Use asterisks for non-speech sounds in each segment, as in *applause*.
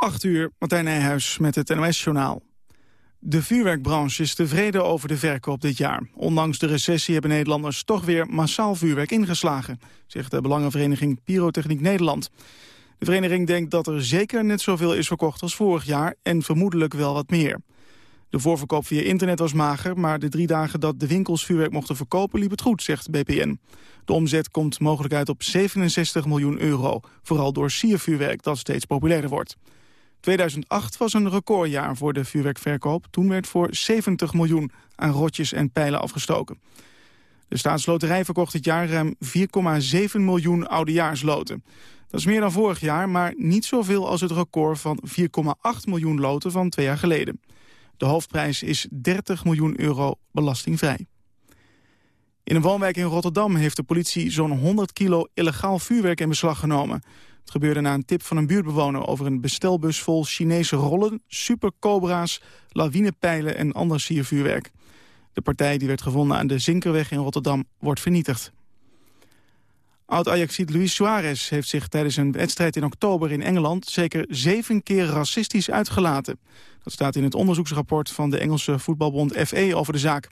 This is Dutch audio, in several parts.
8 uur, Martijn Nijhuis met het NOS-journaal. De vuurwerkbranche is tevreden over de verkoop dit jaar. Ondanks de recessie hebben Nederlanders toch weer massaal vuurwerk ingeslagen... zegt de Belangenvereniging Pyrotechniek Nederland. De vereniging denkt dat er zeker net zoveel is verkocht als vorig jaar... en vermoedelijk wel wat meer. De voorverkoop via internet was mager... maar de drie dagen dat de winkels vuurwerk mochten verkopen liep het goed, zegt BPN. De omzet komt mogelijk uit op 67 miljoen euro. Vooral door siervuurwerk dat steeds populairder wordt. 2008 was een recordjaar voor de vuurwerkverkoop. Toen werd voor 70 miljoen aan rotjes en pijlen afgestoken. De staatsloterij verkocht dit jaar ruim 4,7 miljoen oudejaarsloten. Dat is meer dan vorig jaar, maar niet zoveel als het record van 4,8 miljoen loten van twee jaar geleden. De hoofdprijs is 30 miljoen euro belastingvrij. In een woonwijk in Rotterdam heeft de politie zo'n 100 kilo illegaal vuurwerk in beslag genomen. Het gebeurde na een tip van een buurtbewoner over een bestelbus vol Chinese rollen, supercobra's, lawinepijlen en ander siervuurwerk. De partij die werd gevonden aan de Zinkerweg in Rotterdam wordt vernietigd. Oud-Ajaxiet Luis Suarez heeft zich tijdens een wedstrijd in oktober in Engeland zeker zeven keer racistisch uitgelaten. Dat staat in het onderzoeksrapport van de Engelse voetbalbond FE over de zaak.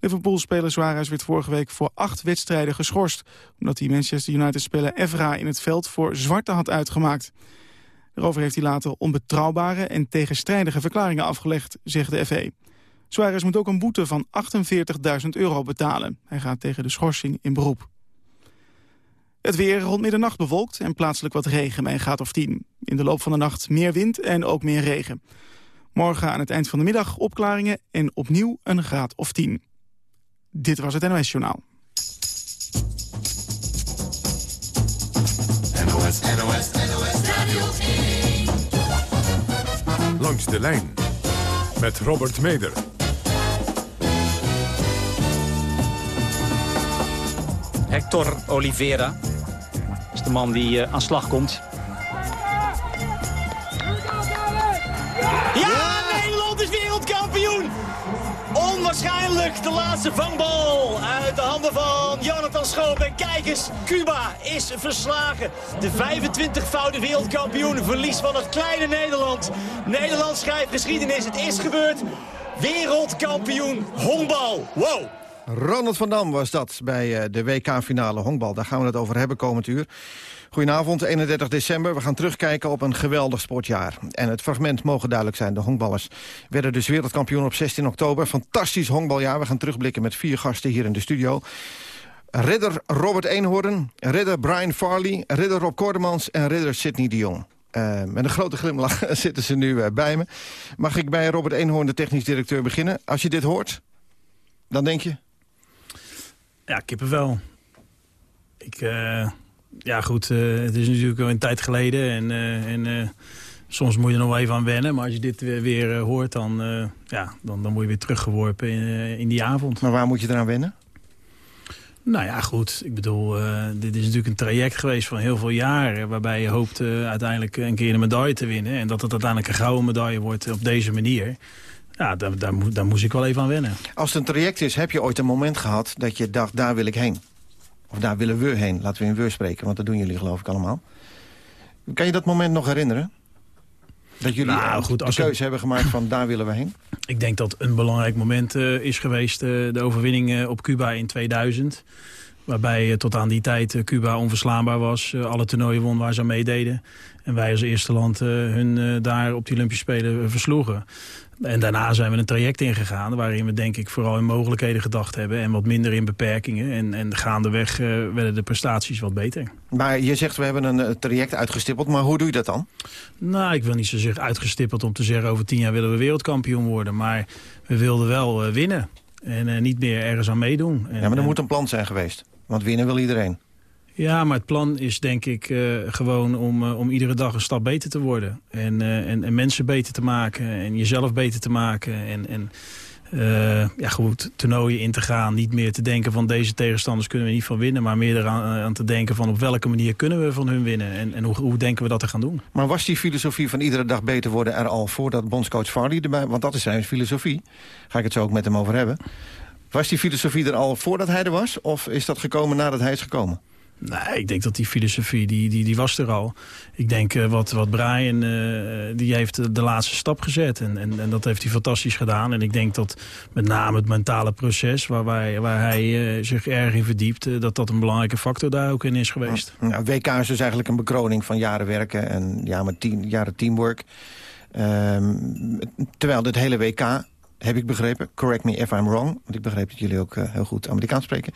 Liverpool-speler Suarez werd vorige week voor acht wedstrijden geschorst... omdat hij Manchester United-speler Evra in het veld voor zwarte had uitgemaakt. Daarover heeft hij later onbetrouwbare en tegenstrijdige verklaringen afgelegd, zegt de FE. Suarez moet ook een boete van 48.000 euro betalen. Hij gaat tegen de schorsing in beroep. Het weer rond middernacht bewolkt en plaatselijk wat regen bij een graad of 10. In de loop van de nacht meer wind en ook meer regen. Morgen aan het eind van de middag opklaringen en opnieuw een graad of 10. Dit was het NOS Journaal. NOS, NOS, NOS Radio 1. Langs de lijn met Robert Meder. Hector Oliveira is de man die uh, aan slag komt. Onwaarschijnlijk de laatste vangbal uit de handen van Jonathan Schoop. En kijk eens, Cuba is verslagen. De 25-voudige wereldkampioen verlies van het kleine Nederland. Nederland schrijft geschiedenis, het is gebeurd. Wereldkampioen honkbal. Wow! Ronald van Dam was dat bij eh, de WK-finale honkbal. Daar gaan we het over hebben komend uur. Goedenavond, 31 december. We gaan terugkijken op een geweldig sportjaar. En het fragment mogen duidelijk zijn. De honkballers werden dus wereldkampioen op 16 oktober. Fantastisch honkbaljaar. We gaan terugblikken met vier gasten hier in de studio. Ridder Robert Eenhoorn, ridder Brian Farley, ridder Rob Kordemans en ridder Sidney de Jong. Uh, met een grote glimlach *laughs* zitten ze nu uh, bij me. Mag ik bij Robert Eenhoorn, de technisch directeur, beginnen? Als je dit hoort, dan denk je... Ja, kippenvel. Ik, uh, ja goed, uh, het is natuurlijk al een tijd geleden en, uh, en soms moet je er nog wel even aan wennen. Maar als je dit weer, weer hoort, dan, ja, dan, dan word je weer teruggeworpen in, in die avond. Maar waar moet je eraan wennen? Nou ja, goed. Ik bedoel, dit is natuurlijk een traject geweest van heel veel jaren... waarbij je hoopt uiteindelijk een keer een medaille te winnen. En dat het uiteindelijk een gouden medaille wordt op deze manier... Ja, daar, daar, daar moest ik wel even aan wennen. Als het een traject is, heb je ooit een moment gehad dat je dacht, daar wil ik heen? Of daar willen we heen, laten we in we spreken, want dat doen jullie geloof ik allemaal. Kan je dat moment nog herinneren? Dat jullie nou, goed, de keuze hebben gemaakt van daar willen we heen? *clears throat* Ik denk dat een belangrijk moment uh, is geweest, uh, de overwinning uh, op Cuba in 2000. Waarbij tot aan die tijd Cuba onverslaanbaar was. alle toernooien won waar ze aan meededen. En wij als eerste land hun daar op die Olympische Spelen versloegen. En daarna zijn we een traject ingegaan waarin we denk ik vooral in mogelijkheden gedacht hebben en wat minder in beperkingen. En, en gaandeweg uh, werden de prestaties wat beter. Maar je zegt we hebben een uh, traject uitgestippeld, maar hoe doe je dat dan? Nou, ik wil niet zozeer uitgestippeld om te zeggen over tien jaar willen we wereldkampioen worden. Maar we wilden wel uh, winnen en niet meer ergens aan meedoen. En, ja, maar er moet een plan zijn geweest, want winnen wil iedereen. Ja, maar het plan is denk ik uh, gewoon om, uh, om iedere dag een stap beter te worden. En, uh, en, en, mensen beter te maken en jezelf beter te maken. En, en ja, goed, toernooien in te gaan. Niet meer te denken van deze tegenstanders kunnen we niet van winnen. Maar meer eraan aan te denken van op welke manier kunnen we van hun winnen. En, en hoe, hoe denken we dat te gaan doen. Maar was die filosofie van iedere dag beter worden er al voordat bondscoach Farley erbij... want dat is zijn filosofie, ga ik het zo ook met hem over hebben... Was die filosofie er al voordat hij er was? Of is dat gekomen nadat hij is gekomen? Nee, ik denk dat die filosofie, die, die, die was er al. Ik denk uh, wat, wat Brian, uh, die heeft de laatste stap gezet. En, en, en, dat heeft hij fantastisch gedaan. En ik denk dat met name het mentale proces... waar, wij, waar hij uh, zich erg in verdiept... dat dat een belangrijke factor daar ook in is geweest. Ja, WK is dus eigenlijk een bekroning van jaren werken... en ja, met tien, jaren teamwork. Ehm, terwijl dit hele WK heb ik begrepen. Correct me if I'm wrong. Want ik begreep dat jullie ook uh, heel goed Amerikaans spreken.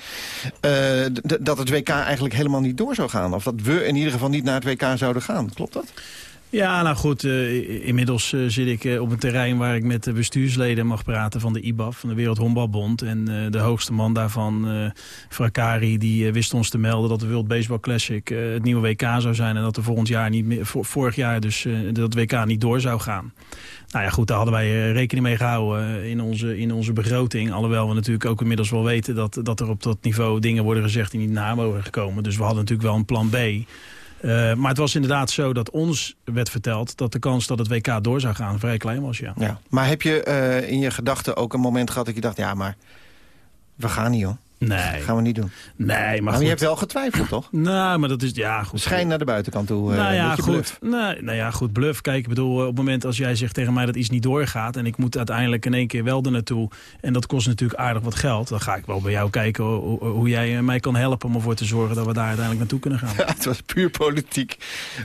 Uh, dat het WK eigenlijk helemaal niet door zou gaan. Of dat we in ieder geval niet naar het WK zouden gaan. Klopt dat? Ja, nou goed, uh, inmiddels zit ik op een terrein waar ik met de bestuursleden mag praten van de IBAF, van de Wereldhondbalbond. En de hoogste man daarvan, Frakari, die wist ons te melden dat de World Baseball Classic het nieuwe WK zou zijn. En dat er volgend jaar niet meer, vorig jaar dus dat WK niet door zou gaan. Nou ja, goed, daar hadden wij rekening mee gehouden in onze, in onze begroting. Alhoewel we natuurlijk ook inmiddels wel weten dat, dat er op dat niveau dingen worden gezegd die niet na mogen gekomen. Dus we hadden natuurlijk wel een plan B. Uh, maar het was inderdaad zo dat ons werd verteld... dat de kans dat het WK door zou gaan vrij klein was, ja. ja. Maar heb je in je gedachten ook een moment gehad dat je dacht... ja, maar we gaan niet, hoor. Nee. Dat gaan we niet doen. Nee, maar, maar je hebt wel getwijfeld, toch? *clears throat* Nou, maar dat is, ja, goed. Schijn naar de buitenkant toe, nou ja, goed. Bluff. Nee, nou ja, goed, bluff. Kijk, ik bedoel, op het moment als jij zegt tegen mij dat iets niet doorgaat... en ik moet uiteindelijk in één keer wel er naartoe... en dat kost natuurlijk aardig wat geld... dan ga ik wel bij jou kijken hoe, hoe jij mij kan helpen... om ervoor te zorgen dat we daar uiteindelijk naartoe kunnen gaan. *laughs* Ja, het was puur politiek.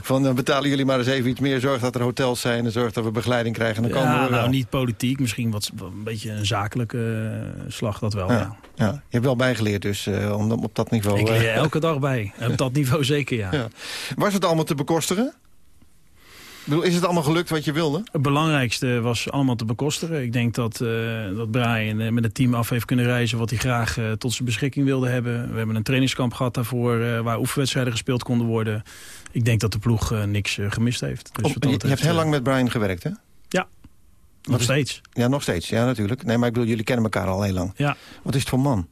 Van, dan betalen jullie maar eens even iets meer. Zorg dat er hotels zijn en zorg dat we begeleiding krijgen. Dan ja, komen we nou, wel. niet politiek. Misschien wat, een beetje een zakelijke slag, dat wel, ja. ja. ja. Je hebt wel bijgeleerd dus... Uh, om op dat niveau... Ik leer elke dag bij. Op dat niveau zeker, ja. *laughs* ja. Was het allemaal te bekostigen? Is het allemaal gelukt wat je wilde? Het belangrijkste was allemaal te bekostigen. Ik denk dat, uh, dat Brian met het team af heeft kunnen reizen... wat hij graag uh, tot zijn beschikking wilde hebben. We hebben een trainingskamp gehad daarvoor... waar oefenwedstrijden gespeeld konden worden. Ik denk dat de ploeg niks gemist heeft. Dus je, je hebt heel lang met Brian gewerkt, hè? Ja, nog steeds. Ja, nog steeds. Ja, natuurlijk. Nee, maar ik bedoel, jullie kennen elkaar al heel lang. Ja. Wat is het voor man?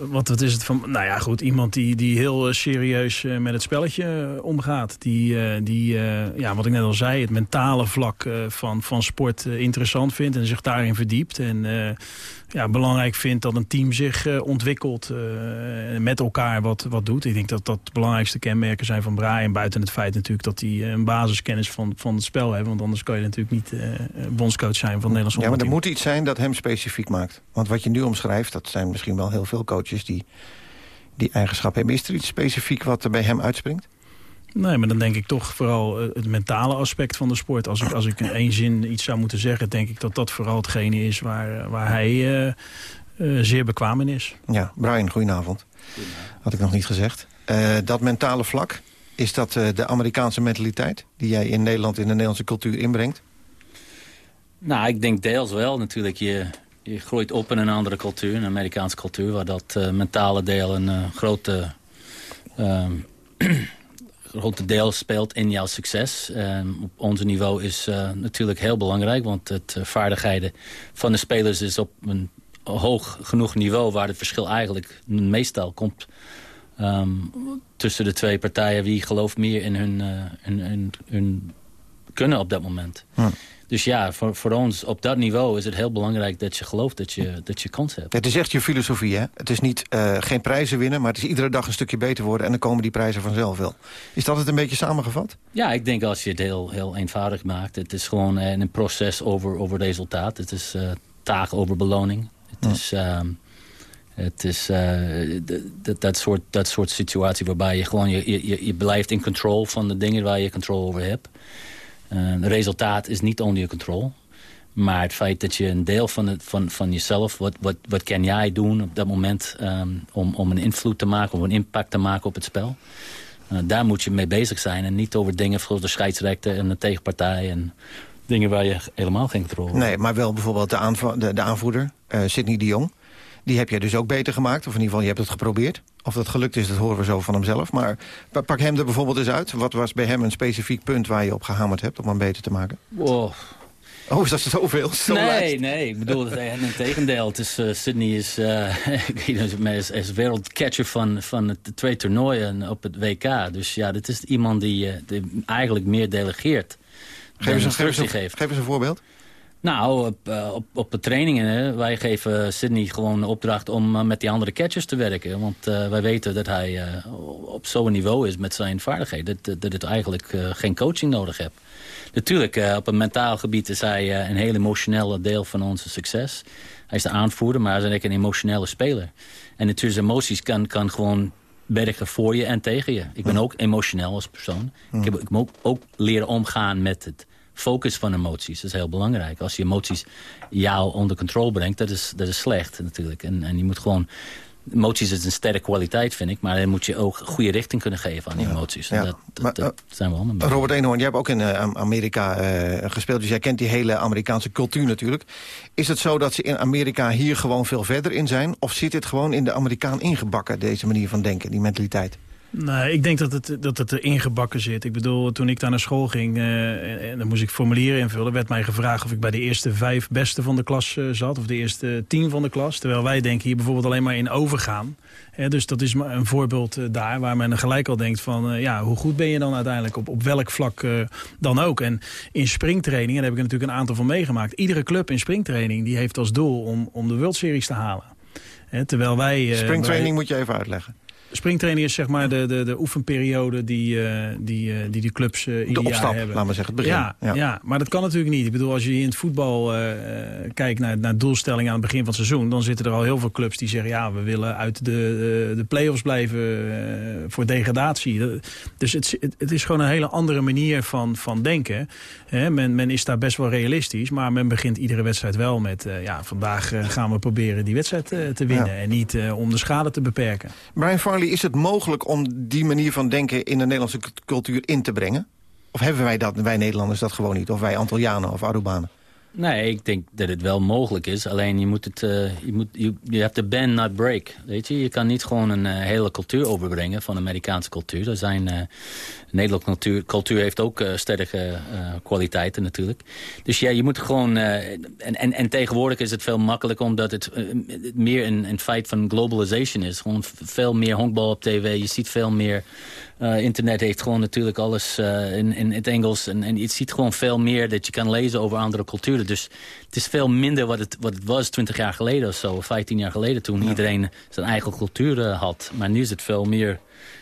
Wat, wat is het van... Nou ja, goed, iemand die, die heel serieus uh, met het spelletje uh, omgaat. Die, die ja, wat ik net al zei, het mentale vlak van, van sport interessant vindt... en zich daarin verdiept. En ja, belangrijk vindt dat een team zich ontwikkelt met elkaar wat, wat doet. Ik denk dat dat de belangrijkste kenmerken zijn van Brian. Buiten het feit natuurlijk dat hij een basiskennis van, van het spel heeft. Want anders kan je natuurlijk niet bondscoach zijn van Nederlands Ja, maar er moet iets zijn dat hem specifiek maakt. Want wat je nu omschrijft, dat zijn misschien wel heel veel coaches die die eigenschap hebben. Is er iets specifiek wat er bij hem uitspringt? Nee, maar dan denk ik toch vooral het mentale aspect van de sport. Als ik, als ik in één zin iets zou moeten zeggen... denk ik dat dat vooral hetgene is waar, waar hij uh, uh, zeer bekwaam in is. Ja, Brian, goedenavond. goedenavond. Had ik nog niet gezegd. Uh, dat mentale vlak, is dat de Amerikaanse mentaliteit... die jij in Nederland, in de Nederlandse cultuur inbrengt? Nou, ik denk deels wel natuurlijk. Je, je groeit op in een andere cultuur, een Amerikaanse cultuur... waar dat uh, mentale deel een uh, grote, uh, *clears throat* grote deel speelt in jouw succes. op ons niveau is uh, natuurlijk heel belangrijk... want het vaardigheden van de spelers is op een hoog genoeg niveau... waar het verschil eigenlijk meestal komt... Um, tussen de twee partijen, wie gelooft meer in hun, hun, hun, kunnen op dat moment. Dus ja, voor, voor ons op dat niveau is het heel belangrijk dat je gelooft dat je, dat je kans hebt. Het is echt je filosofie, hè? Het is niet uh, geen prijzen winnen, maar het is iedere dag een stukje beter worden... en dan komen die prijzen vanzelf wel. Is dat het een beetje samengevat? Ja, ik denk als je het heel, heel eenvoudig maakt. Het is gewoon een proces over, over resultaat. Het is uh, taak over beloning. Het is... Uh, het is uh, dat, soort, dat soort situatie waarbij je gewoon je, je, je blijft in control van de dingen waar je controle over hebt. Uh, het resultaat is niet onder je controle. Maar het feit dat je een deel van, het, van, van jezelf... Wat, wat, wat kan jij doen op dat moment um, om, om een invloed te maken... om een impact te maken op het spel... Uh, daar moet je mee bezig zijn. En niet over dingen zoals de scheidsrechter en de tegenpartij... en dingen waar je helemaal geen controle Nee, maar wel bijvoorbeeld de, de, de aanvoerder, uh, Sidney de Jong... Die heb jij dus ook beter gemaakt. Of in ieder geval, je hebt het geprobeerd. Of dat gelukt is, dat horen we zo van hemzelf. Maar pak hem er bijvoorbeeld eens uit. Wat was bij hem een specifiek punt waar je op gehamerd hebt... om hem beter te maken? Wow. Oh, is dat zoveel? Zo nee, lijst. nee. Ik bedoel, in het tegendeel. Het is, uh, Sydney is, *laughs* uh, is, is wereldcatcher van, van het, de twee toernooien op het WK. Dus ja, dit is iemand die, uh, die eigenlijk meer delegeert. Geef eens, een, geef, eens een, geef eens een voorbeeld. Nou, op, uh, op, op de trainingen, wij geven Sydney gewoon de opdracht om uh, met die andere catchers te werken. Want uh, wij weten dat hij op zo'n niveau is met zijn vaardigheden... dat, dat het eigenlijk geen coaching nodig heeft. Natuurlijk, op een mentaal gebied is hij een heel emotionele deel van onze succes. Hij is de aanvoerder, maar hij is ook een emotionele speler. En natuurlijk, emoties kan, kan gewoon werken voor je en tegen je. Ik ben ook emotioneel als persoon. Ik heb ik moet ook leren omgaan met het focus van emoties. Dat is heel belangrijk. Als je emoties jou onder controle brengt, dat is, dat is slecht natuurlijk. En, en je moet gewoon... Emoties is een sterke kwaliteit, vind ik. Maar dan moet je ook goede richting kunnen geven aan die emoties. Ja. Dat, dat, maar, dat, zijn we allemaal Robert Eenhoorn, jij hebt ook in uh, Amerika uh, gespeeld. Dus jij kent die hele Amerikaanse cultuur natuurlijk. Is het zo dat ze in Amerika hier gewoon veel verder in zijn? Of zit dit gewoon in de Amerikaan ingebakken, deze manier van denken, die mentaliteit? Nee, ik denk dat het, dat het er ingebakken zit. Ik bedoel, toen ik daar naar school ging, uh, en dan moest ik formulieren invullen... werd mij gevraagd of ik bij de eerste vijf beste van de klas uh, zat... of de eerste tien van de klas. Terwijl wij denken hier bijvoorbeeld alleen maar in overgaan. Dus dat is een voorbeeld uh, daar waar men gelijk al denkt van... ja, hoe goed ben je dan uiteindelijk op, op welk vlak dan ook. En in springtraining, en daar heb ik natuurlijk een aantal van meegemaakt... iedere club in springtraining die heeft als doel om, om de World Series te halen. Terwijl wij... springtraining wij, moet je even uitleggen. Springtraining is zeg maar de, de, de oefenperiode die, uh, die, uh, die die clubs uh, ieder de opstap, hebben. laat maar zeggen, het begin. Ja, ja. ja, maar dat kan natuurlijk niet. Ik bedoel, als je in het voetbal kijkt naar, naar doelstellingen aan het begin van het seizoen... dan zitten er al heel veel clubs die zeggen... ja, we willen uit de, de play-offs blijven voor degradatie. Dus het, het is gewoon een hele andere manier van, van denken. Men, men is daar best wel realistisch, maar men begint iedere wedstrijd wel met... ja, vandaag gaan we proberen die wedstrijd te winnen... Ja. en niet om de schade te beperken. Brian is het mogelijk om die manier van denken in de Nederlandse cultuur in te brengen? Of hebben wij dat, wij Nederlanders dat gewoon niet? Of wij Antillianen of Arubanen? Nee, ik denk dat het wel mogelijk is. Alleen je moet het, uh, je moet, je, hebt de bend not break. Weet je, je kan niet gewoon een uh, hele cultuur overbrengen van de Amerikaanse cultuur. Er zijn, uh, Nederlandse cultuur, heeft ook sterke kwaliteiten natuurlijk. Dus ja, je moet gewoon, en, en, en tegenwoordig is het veel makkelijker omdat het meer een, een feit van globalization is. Gewoon veel meer honkbal op tv, je ziet veel meer uh, internet heeft gewoon natuurlijk alles uh, in, in het Engels. En, en je ziet gewoon veel meer dat je kan lezen over andere culturen. Dus het is veel minder wat het, wat het was 20 jaar geleden of zo. 15 jaar geleden toen ja. iedereen zijn eigen cultuur uh, had. Maar nu is het veel meer een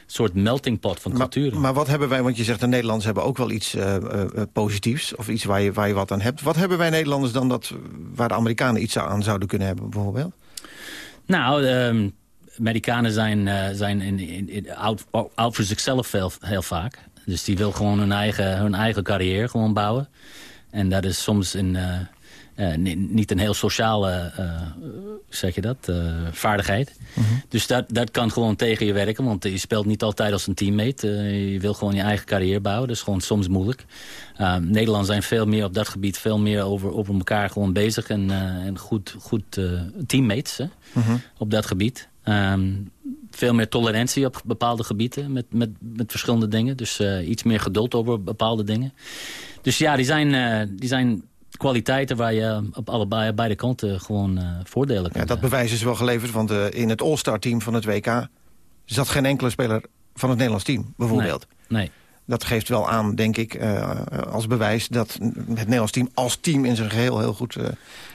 soort melting pot van culturen. Maar, maar wat hebben wij, want je zegt de Nederlanders hebben ook wel iets positiefs. Of iets waar je, waar je wat aan hebt. Wat hebben wij Nederlanders dan dat, waar de Amerikanen iets aan zouden kunnen hebben bijvoorbeeld? Nou... Um, Amerikanen zijn, uh, zijn in, in, in, out, out voor zichzelf heel, heel, vaak. Dus die wil gewoon hun eigen, hun eigen carrière gewoon bouwen. En dat is soms een, uh, uh, niet een heel sociale, zeg je dat, vaardigheid. -hmm. Dus dat, dat kan gewoon tegen je werken. Want je speelt niet altijd als een teammate. je wil gewoon je eigen carrière bouwen. Dat is gewoon soms moeilijk. Nederland zijn veel meer op dat gebied veel meer over, over elkaar gewoon bezig. En, en goed, goed teammates hè, -hmm. op dat gebied. Um, veel meer tolerantie op bepaalde gebieden met, met, met verschillende dingen. Dus uh, iets meer geduld over bepaalde dingen. Dus ja, die zijn, uh, die zijn kwaliteiten waar je op allebei beide kanten gewoon uh, voordelen kan Ja, dat bewijs is wel geleverd, want in het All-Star team van het WK... zat geen enkele speler van het Nederlands team, bijvoorbeeld. Nee, nee. Dat geeft wel aan, denk ik, uh, als bewijs... dat het Nederlands team als team in zijn geheel heel goed uh,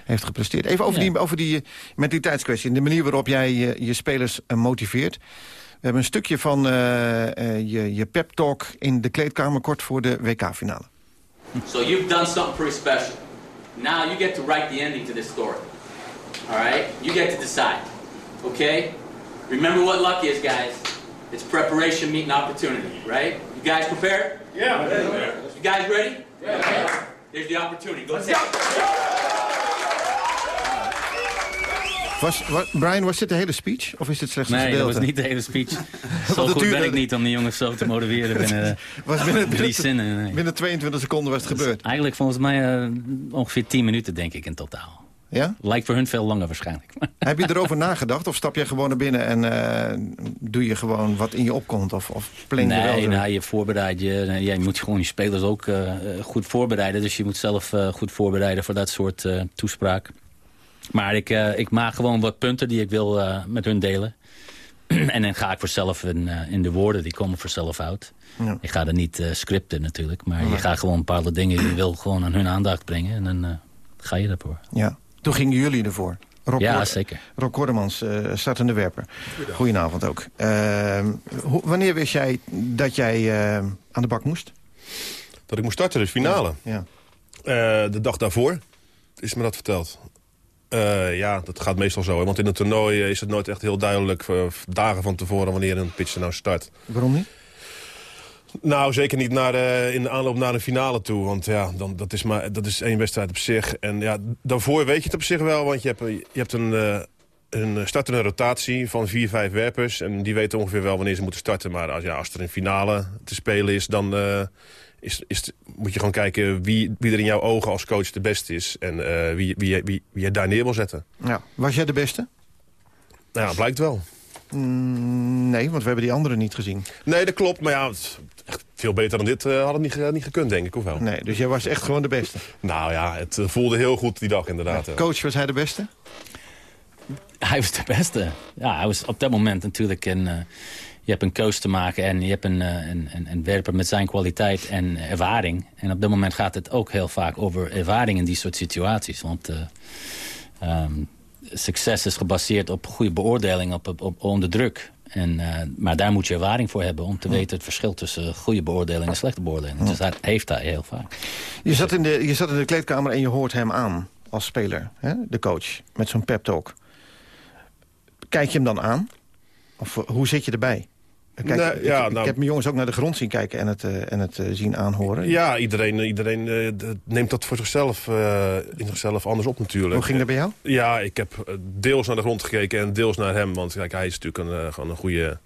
heeft gepresteerd. Even over, ja. die, over die mentaliteitskwestie. De manier waarop jij je, je spelers motiveert. We hebben een stukje van je, je pep talk in de kleedkamer... kort voor de WK-finale. So you've done something pretty special. Now you get to write the ending to this story. All right? You get to decide. Okay? Remember what luck is, guys. It's preparation meeting opportunity, right? You guys prepared? Yeah. You guys ready? Yeah. There's the opportunity. Go take it. Was, was, Brian, was dit de hele speech? Of is dit slechts een nee, gedeelte? Nee, dat was niet de hele speech. *laughs* zo goed ben ik niet om die jongens zo te motiveren binnen, *laughs* was binnen drie binnen, zinnen. Nee. Binnen 22 seconden was het gebeurd. Eigenlijk volgens mij uh, ongeveer 10 minuten, denk ik, in totaal. Ja? Lijkt voor hun veel langer waarschijnlijk. *laughs* Heb je erover nagedacht? Of stap je gewoon naar binnen en uh, doe je gewoon wat in je opkomt? Of, of plan nee, je wel? Nou, je voorbereidt je. Je moet gewoon je spelers ook uh, goed voorbereiden. Dus je moet zelf uh, goed voorbereiden voor dat soort toespraak. Maar ik, ik maak gewoon wat punten die ik wil met hun delen. *clears throat* en dan ga ik voor zelf in, in de woorden, die komen vanzelf uit. Ja. Ik ga er niet scripten natuurlijk. Maar ja. je gaat gewoon bepaalde dingen, je wil gewoon aan hun aandacht brengen. En dan ga je ervoor. Ja. Toen gingen jullie ervoor. Rob Ja, zeker. Rob Kordemans, eh, startende werper. Goedenavond ook. Ehm, wanneer wist jij dat jij eh, aan de bak moest? Dat ik moest starten, de finale. Ja. Eh, de dag daarvoor is me dat verteld. Eh, ja, dat gaat meestal zo. Hè? Want in een toernooi is het nooit echt heel duidelijk... dagen van tevoren wanneer een pitcher nou start. Waarom niet? Nou, zeker niet naar, eh, in de aanloop naar een finale toe. Want ja, dan, dat, is maar, dat is één wedstrijd op zich. En ja, daarvoor weet je het op zich wel. Want je hebt, je hebt een, eh, een start en een rotatie van vier, vijf werpers. En die weten ongeveer wel wanneer ze moeten starten. Maar als, ja, als er een finale te spelen is, dan eh, is, is, moet je gewoon kijken... Wie, wie er in jouw ogen als coach de beste is. En eh, wie, wie, wie, wie je daar neer wil zetten. Ja. Was jij de beste? Nou ja, blijkt wel. Mm, nee, want we hebben die anderen niet gezien. Nee, dat klopt. Maar ja, het- echt veel beter dan dit eh, had het niet, niet gekund, denk ik. Of wel? Nee, dus jij was echt gewoon de beste. Nou ja, het eh, voelde heel goed die dag inderdaad. eh. Coach, was hij de beste? Hij was de beste. Ja, hij was op dat moment natuurlijk een... eh, je hebt een coach te maken en je hebt een, een, een, een werper met zijn kwaliteit en ervaring. En op dat moment gaat het ook heel vaak over ervaring in die soort situaties. Want eh, ehm, succes is gebaseerd op goede beoordeling op, op, op, onder druk. En, eh, maar daar moet je ervaring voor hebben om te weten het verschil tussen goede beoordeling en slechte beoordeling. Dus dat heeft hij heel vaak. Je zat, in de, je zat in de kleedkamer en je hoort hem aan als speler, hè? de coach, met zo'n pep talk. Kijk je hem dan aan? Of eh, hoe zit je erbij? Kijk, Nee, ik, ja, ik nou- heb mijn jongens ook naar de grond zien kijken en het, eh, en het eh, zien aanhoren. Ja, iedereen, iedereen eh, neemt dat voor zichzelf, in zichzelf anders op natuurlijk. Hoe ging dat bij jou? Ja, ik heb deels naar de grond gekeken en deels naar hem. Want kijk, hij is natuurlijk een, gewoon een goede...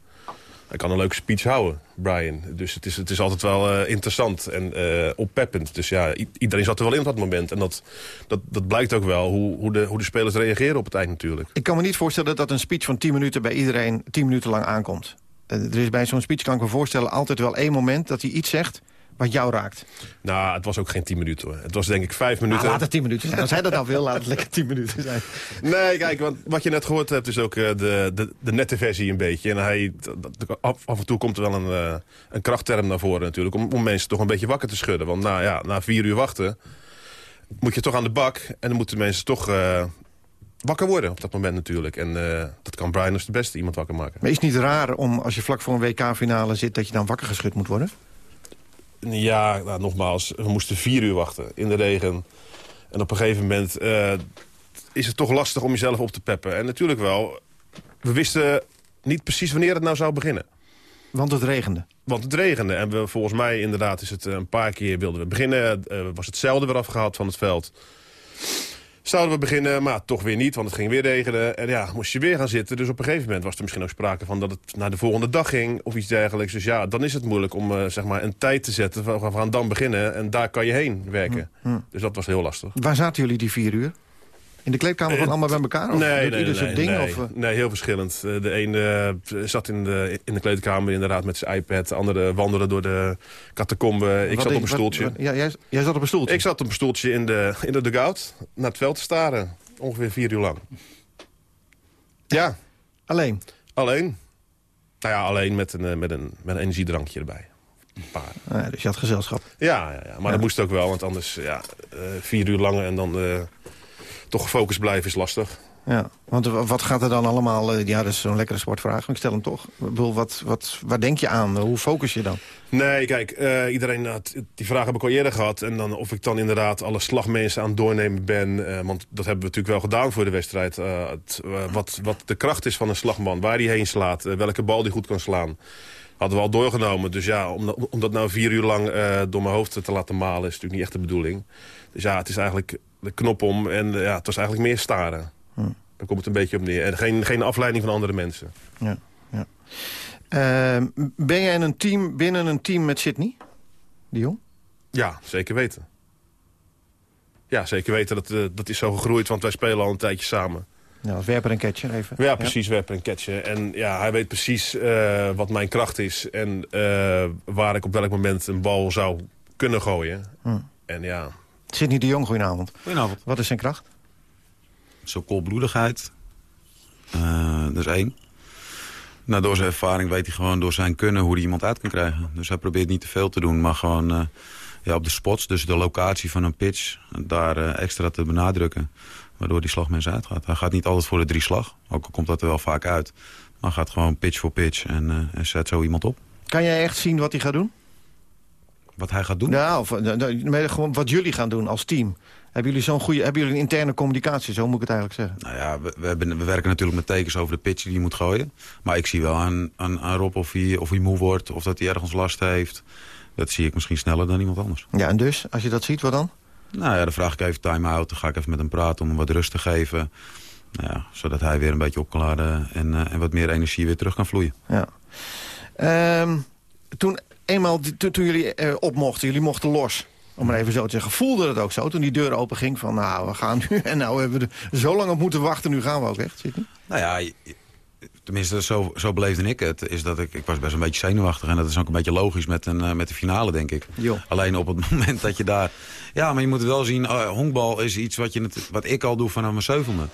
Hij kan een leuke speech houden, Brian. Dus het is, het is altijd wel interessant en oppeppend. Dus ja, iedereen zat er wel in op dat moment. En dat, dat, dat blijkt ook wel, hoe, hoe, de, hoe de spelers reageren op het eind natuurlijk. Ik kan me niet voorstellen dat een speech van 10 minuten bij iedereen 10 minuten lang aankomt. Eh, er is bij zo'n speech, kan ik me voorstellen, altijd wel één moment dat hij iets zegt wat jou raakt. Nou, het was ook geen 10 minuten hoor. Het was denk ik 5 Nou, minuten. laat het 10 minuten zijn. Als hij dat nou wil, laat het lekker 10 minuten zijn. *laughs* Nee, kijk, want wat je net gehoord hebt is ook eh, de, de, de nette versie een beetje. En hij, af, en toe komt er wel een, eh, een krachtterm naar voren natuurlijk... Om, om mensen toch een beetje wakker te schudden. Want na, ja, na vier uur wachten moet je toch aan de bak... en dan moeten mensen toch wakker worden op dat moment natuurlijk. En eh, dat kan Brian als de beste iemand wakker maken. Maar is het niet raar om, als je vlak voor een WK-finale zit... dat je dan wakker geschud moet worden? Ja, nou, nogmaals, we moesten vier uur wachten in de regen. En op een gegeven moment eh, is het toch lastig om jezelf op te peppen. En natuurlijk wel, we wisten niet precies wanneer het nou zou beginnen. Want het regende. Want het regende. En we, volgens mij inderdaad is het eh, een paar keer wilden we beginnen. was hetzelfde weer afgehaald van het veld. Zouden we beginnen, maar toch weer niet, want het ging weer regenen. En ja, moest je weer gaan zitten. Dus op een gegeven moment was er misschien ook sprake van dat het naar de volgende dag ging. Of iets dergelijks. Dus ja, dan is het moeilijk om eh, zeg maar een tijd te zetten. van, We gaan dan beginnen en daar kan je heen werken. Dus dat was heel lastig. Waar zaten jullie die vier uur? In de kleedkamer van allemaal bij elkaar? Of Nee, nee, ieder nee, ding? nee, Of, eh? nee, heel verschillend. Eh, De ene eh, zat in de, in de kleedkamer inderdaad met zijn iPad. De andere wandelde door de catacombe. Ik zat op een stoeltje. wat- ja, jij, jij zat op een stoeltje? Ik zat op een stoeltje in de, in de dugout naar het veld te staren. Ongeveer vier uur lang. Ja, Alleen? alleen. Nou ja, alleen met een, eh, met een, met een energiedrankje erbij. Een paar. Nee, dus je had gezelschap. Ja, ja, ja. maar dat moest ook wel. Want anders ja, eh, vier uur lang en dan eh, toch gefocust blijven is lastig. Ja, want wat gaat er dan allemaal... eh, ja, dat is zo'n lekkere sportvraag, maar ik stel hem toch. Ik bedoel, wat, wat, waar denk je aan? Hoe focus je dan? Nee, kijk, eh, iedereen had, die vraag heb ik al eerder gehad. En dan of ik dan inderdaad alle slagmensen aan het doornemen ben. eh, want dat hebben we natuurlijk wel gedaan voor de wedstrijd. Het, wat, wat de kracht is van een slagman, waar hij heen slaat. welke bal die goed kan slaan. Hadden we al doorgenomen. Dus ja, om, dat- om dat nou vier uur lang door mijn hoofd te laten malen... is natuurlijk niet echt de bedoeling. Dus ja, het is eigenlijk de knop om. En eh, ja, het was eigenlijk meer staren. Daar komt het een beetje op neer. En geen, geen afleiding van andere mensen. Ja, ja. Ehm, ben jij in een team, binnen een team met Sydney? Dion? Ja, zeker weten. Ja, zeker weten. Dat, eh, dat is zo gegroeid, want wij spelen al een tijdje samen. Ja, als werper en catcher even. Ja, precies, werpen en catchen. En ja, hij weet precies eh, wat mijn kracht is. En waar ik op welk moment een bal zou kunnen gooien. Hm. En ja, Sydney de Jong, goedenavond. Goedenavond. Wat is zijn kracht? Zo koelbloedigheid. Eh, dat is één. Nou, door zijn ervaring weet hij gewoon door zijn kunnen hoe hij iemand uit kan krijgen. Dus hij probeert niet te veel te doen, maar gewoon eh, ja, op de spots, dus de locatie van een pitch, daar eh, extra te benadrukken. Waardoor die slagmens uitgaat. Hij gaat niet altijd voor de drie slag, ook al komt dat er wel vaak uit. Maar gaat gewoon pitch voor pitch en, eh, en zet zo iemand op. Kan jij echt zien wat hij gaat doen? Wat hij gaat doen? Eh, nee, gewoon wat jullie gaan doen als team. Hebben jullie zo'n goede, hebben jullie een interne communicatie? Zo moet ik het eigenlijk zeggen. Nou ja, we, we, hebben, we werken natuurlijk met tekens over de pitch die hij moet gooien. Maar ik zie wel aan, aan, aan Rob of hij, of hij moe wordt, of dat hij ergens last heeft. Dat zie ik misschien sneller dan iemand anders. Ja, en dus, als je dat ziet, wat dan? Nou ja, dan vraag ik even time-out. Dan ga ik even met hem praten om hem wat rust te geven. Nou ja, zodat hij weer een beetje op kan laden en, uh, en wat meer energie weer terug kan vloeien. Ja. Um, toen eenmaal, toen, toen jullie uh, op mochten, jullie mochten los om maar even zo te zeggen, voelde het ook zo toen die deur open ging van nou, we gaan nu *laughs* en nou hebben we er zo lang op moeten wachten, nu gaan we ook echt zitten? Nou ja, tenminste zo, zo beleefde ik het, is dat ik, ik was best een beetje zenuwachtig en dat is ook een beetje logisch met, een, uh, met de finale, denk ik. Jo. Alleen op het *laughs* moment dat je daar, ja, maar je moet wel zien, uh, honkbal is iets wat, je, wat ik al doe vanaf mijn zevende.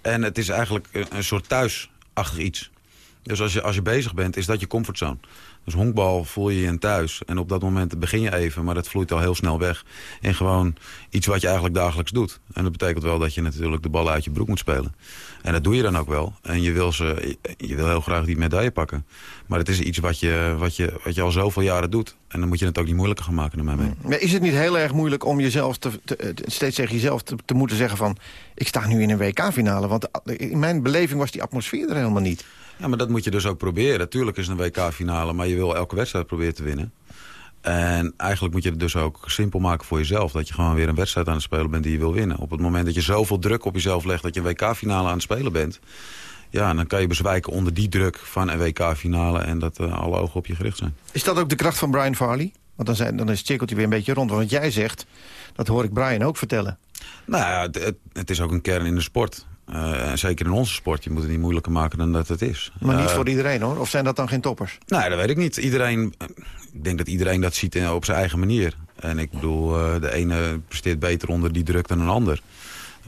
En het is eigenlijk een, een soort thuisachtig iets. Dus als je, als je bezig bent, is dat je comfortzone. Dus honkbal voel je je thuis. En op dat moment begin je even, maar dat vloeit al heel snel weg. En gewoon iets wat je eigenlijk dagelijks doet. En dat betekent wel dat je natuurlijk de bal uit je broek moet spelen. En dat doe je dan ook wel. En je wil, ze, je wil heel graag die medaille pakken. Maar het is iets wat je, wat, je, wat je al zoveel jaren doet. En dan moet je het ook niet moeilijker gaan maken naar mij mee. Maar is het niet heel erg moeilijk om jezelf te, te, steeds tegen jezelf te, te moeten zeggen van... ik sta nu in een WK-finale, want in mijn beleving was die atmosfeer er helemaal niet. Ja, maar dat moet je dus ook proberen. Natuurlijk is het een WK-finale, maar je wil elke wedstrijd proberen te winnen. En eigenlijk moet je het dus ook simpel maken voor jezelf. Dat je gewoon weer een wedstrijd aan het spelen bent die je wil winnen. Op het moment dat je zoveel druk op jezelf legt dat je een WK-finale aan het spelen bent... ja, dan kan je bezwijken onder die druk van een WK-finale... en dat uh, alle ogen op je gericht zijn. Is dat ook de kracht van Brian Farley? Want dan, zijn, dan is cirkeltje weer een beetje rond. Want jij zegt, dat hoor ik Brian ook vertellen. Nou ja, het, het is ook een kern in de sport. Uh, zeker in onze sport. Je moet het niet moeilijker maken dan dat het is. Maar niet uh, voor iedereen hoor? Of zijn dat dan geen toppers? Nee, dat weet ik niet. Iedereen, ik denk dat iedereen dat ziet op zijn eigen manier. En ik bedoel, uh, de ene presteert beter onder die druk dan een ander.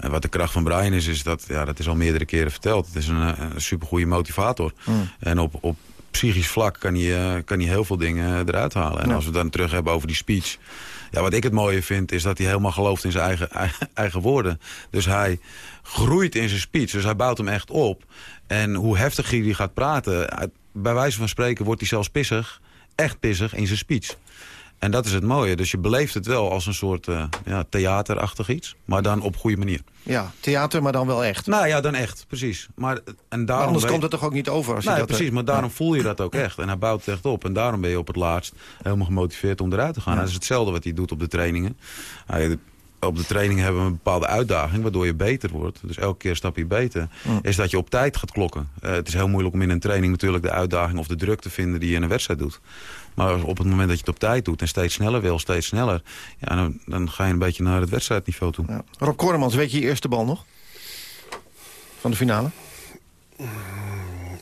En wat de kracht van Brian is, is dat, ja, dat is al meerdere keren verteld. Het is een, een supergoeie motivator. Mm. En op, op psychisch vlak kan hij, kan hij heel veel dingen eruit halen. En ja. als we dan terug hebben over die speech... Ja, wat ik het mooie vind, is dat hij helemaal gelooft in zijn *laughs* eigen, eigen, woorden. Dus hij groeit in zijn speech. Dus hij bouwt hem echt op. En hoe heftiger hij gaat praten... bij wijze van spreken wordt hij zelfs pissig. Echt pissig in zijn speech. En dat is het mooie. Dus je beleeft het wel als een soort uh, ja, theaterachtig iets. Maar dan op goede manier. Ja, theater, maar dan wel echt. Nou ja, dan echt, precies. Maar, en daarom maar anders komt het toch ook niet over? Als je dat precies, maar daarom voel je dat ook echt. En hij bouwt het echt op. En daarom ben je op het laatst helemaal gemotiveerd om eruit te gaan. Dat is hetzelfde wat hij doet op de trainingen. Hij, op de training hebben we een bepaalde uitdaging... waardoor je beter wordt. Dus elke keer stap je beter. Mm. Is dat je op tijd gaat klokken. Uh, het is heel moeilijk om in een training natuurlijk de uitdaging... of de druk te vinden die je in een wedstrijd doet. Maar op het moment dat je het op tijd doet en steeds sneller wil, steeds sneller... Ja, dan, dan ga je een beetje naar het wedstrijdniveau toe. Ja. Rob Kornemans, weet je je eerste bal nog? Van de finale?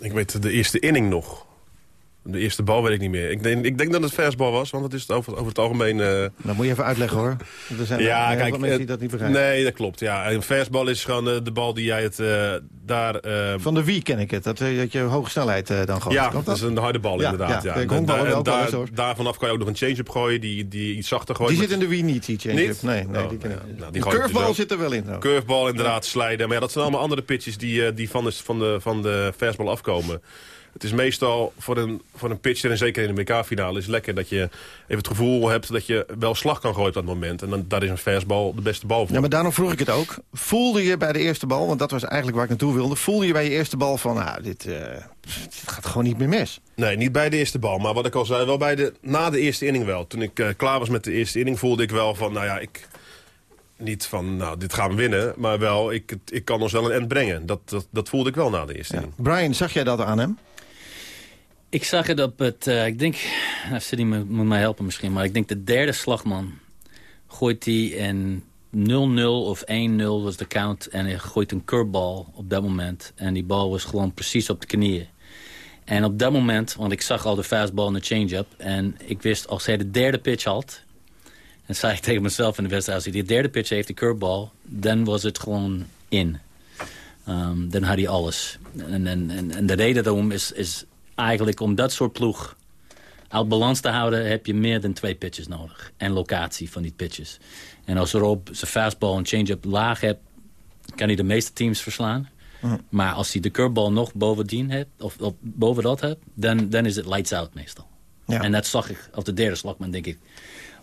Ik weet de eerste inning nog. De eerste bal weet ik niet meer. Ik denk, ik denk dat het versbal was, want het is over, over het algemeen... Uh... Dan moet je even uitleggen hoor. Er zijn ja, kijk, mensen die dat niet begrijpen. Nee, dat klopt. Ja. Een versbal is gewoon uh, de bal die jij het uh, daar... Van de wie ken ik het, dat, dat je hoge snelheid dan gooit. Ja, dat? dat is een harde bal ja, inderdaad. Ja, ja. En daar, en daar, daarvan af kan je ook nog een change-up gooien, die, die iets zachter gooit. Die zit in de wie niet, die change-up. Nee, nee, oh, die ken ik nou. Die curveball zit er wel in. Nou. Curveball inderdaad, slijden. Maar ja, dat zijn allemaal andere pitches die, die van de, van de, van de fastball afkomen. Het is meestal voor een, voor een pitcher, en zeker in de WK-finale... is lekker dat je even het gevoel hebt dat je wel slag kan gooien op dat moment. En dan, daar is een fastball de beste bal voor. Ja, maar daarom vroeg ik het ook. Voelde je bij de eerste bal, want dat was eigenlijk waar ik naartoe wilde... voelde je bij je eerste bal van, nou, dit, uh, dit gaat gewoon niet meer mis? Nee, niet bij de eerste bal. Maar wat ik al zei, wel bij de, na de eerste inning wel. Toen ik uh, klaar was met de eerste inning voelde ik wel van, nou ja, ik niet van, nou, dit gaan we winnen. Maar wel, ik, ik kan ons wel een end brengen. Dat, dat, dat voelde ik wel na de eerste ja. inning. Brian, zag jij dat aan hem? Ik zag het op het, uh, ik denk, nou, City moet, moet mij helpen misschien, maar ik denk de derde slagman gooit hij en 0-0 of 1-0 was de count en hij gooit een curveball op dat moment. En die bal was gewoon precies op de knieën. En op dat moment, want ik zag al de fastball en de change-up en ik wist als hij de derde pitch had, en zei ik tegen mezelf in de wedstrijd, als hij die derde pitch heeft, de curveball, dan was het gewoon in. Um, dan had hij alles. En, en, en, en de reden daarom is, is eigenlijk om dat soort ploeg uit balans te houden heb je meer dan twee pitches nodig. En locatie van die pitches. En als Rob zijn fastball en change-up laag hebt... kan hij de meeste teams verslaan. Maar als hij de curveball nog bovendien hebt, of, of boven dat hebt... dan, dan is het lights out meestal. Ja. En dat zag ik op de derde slagman, denk ik,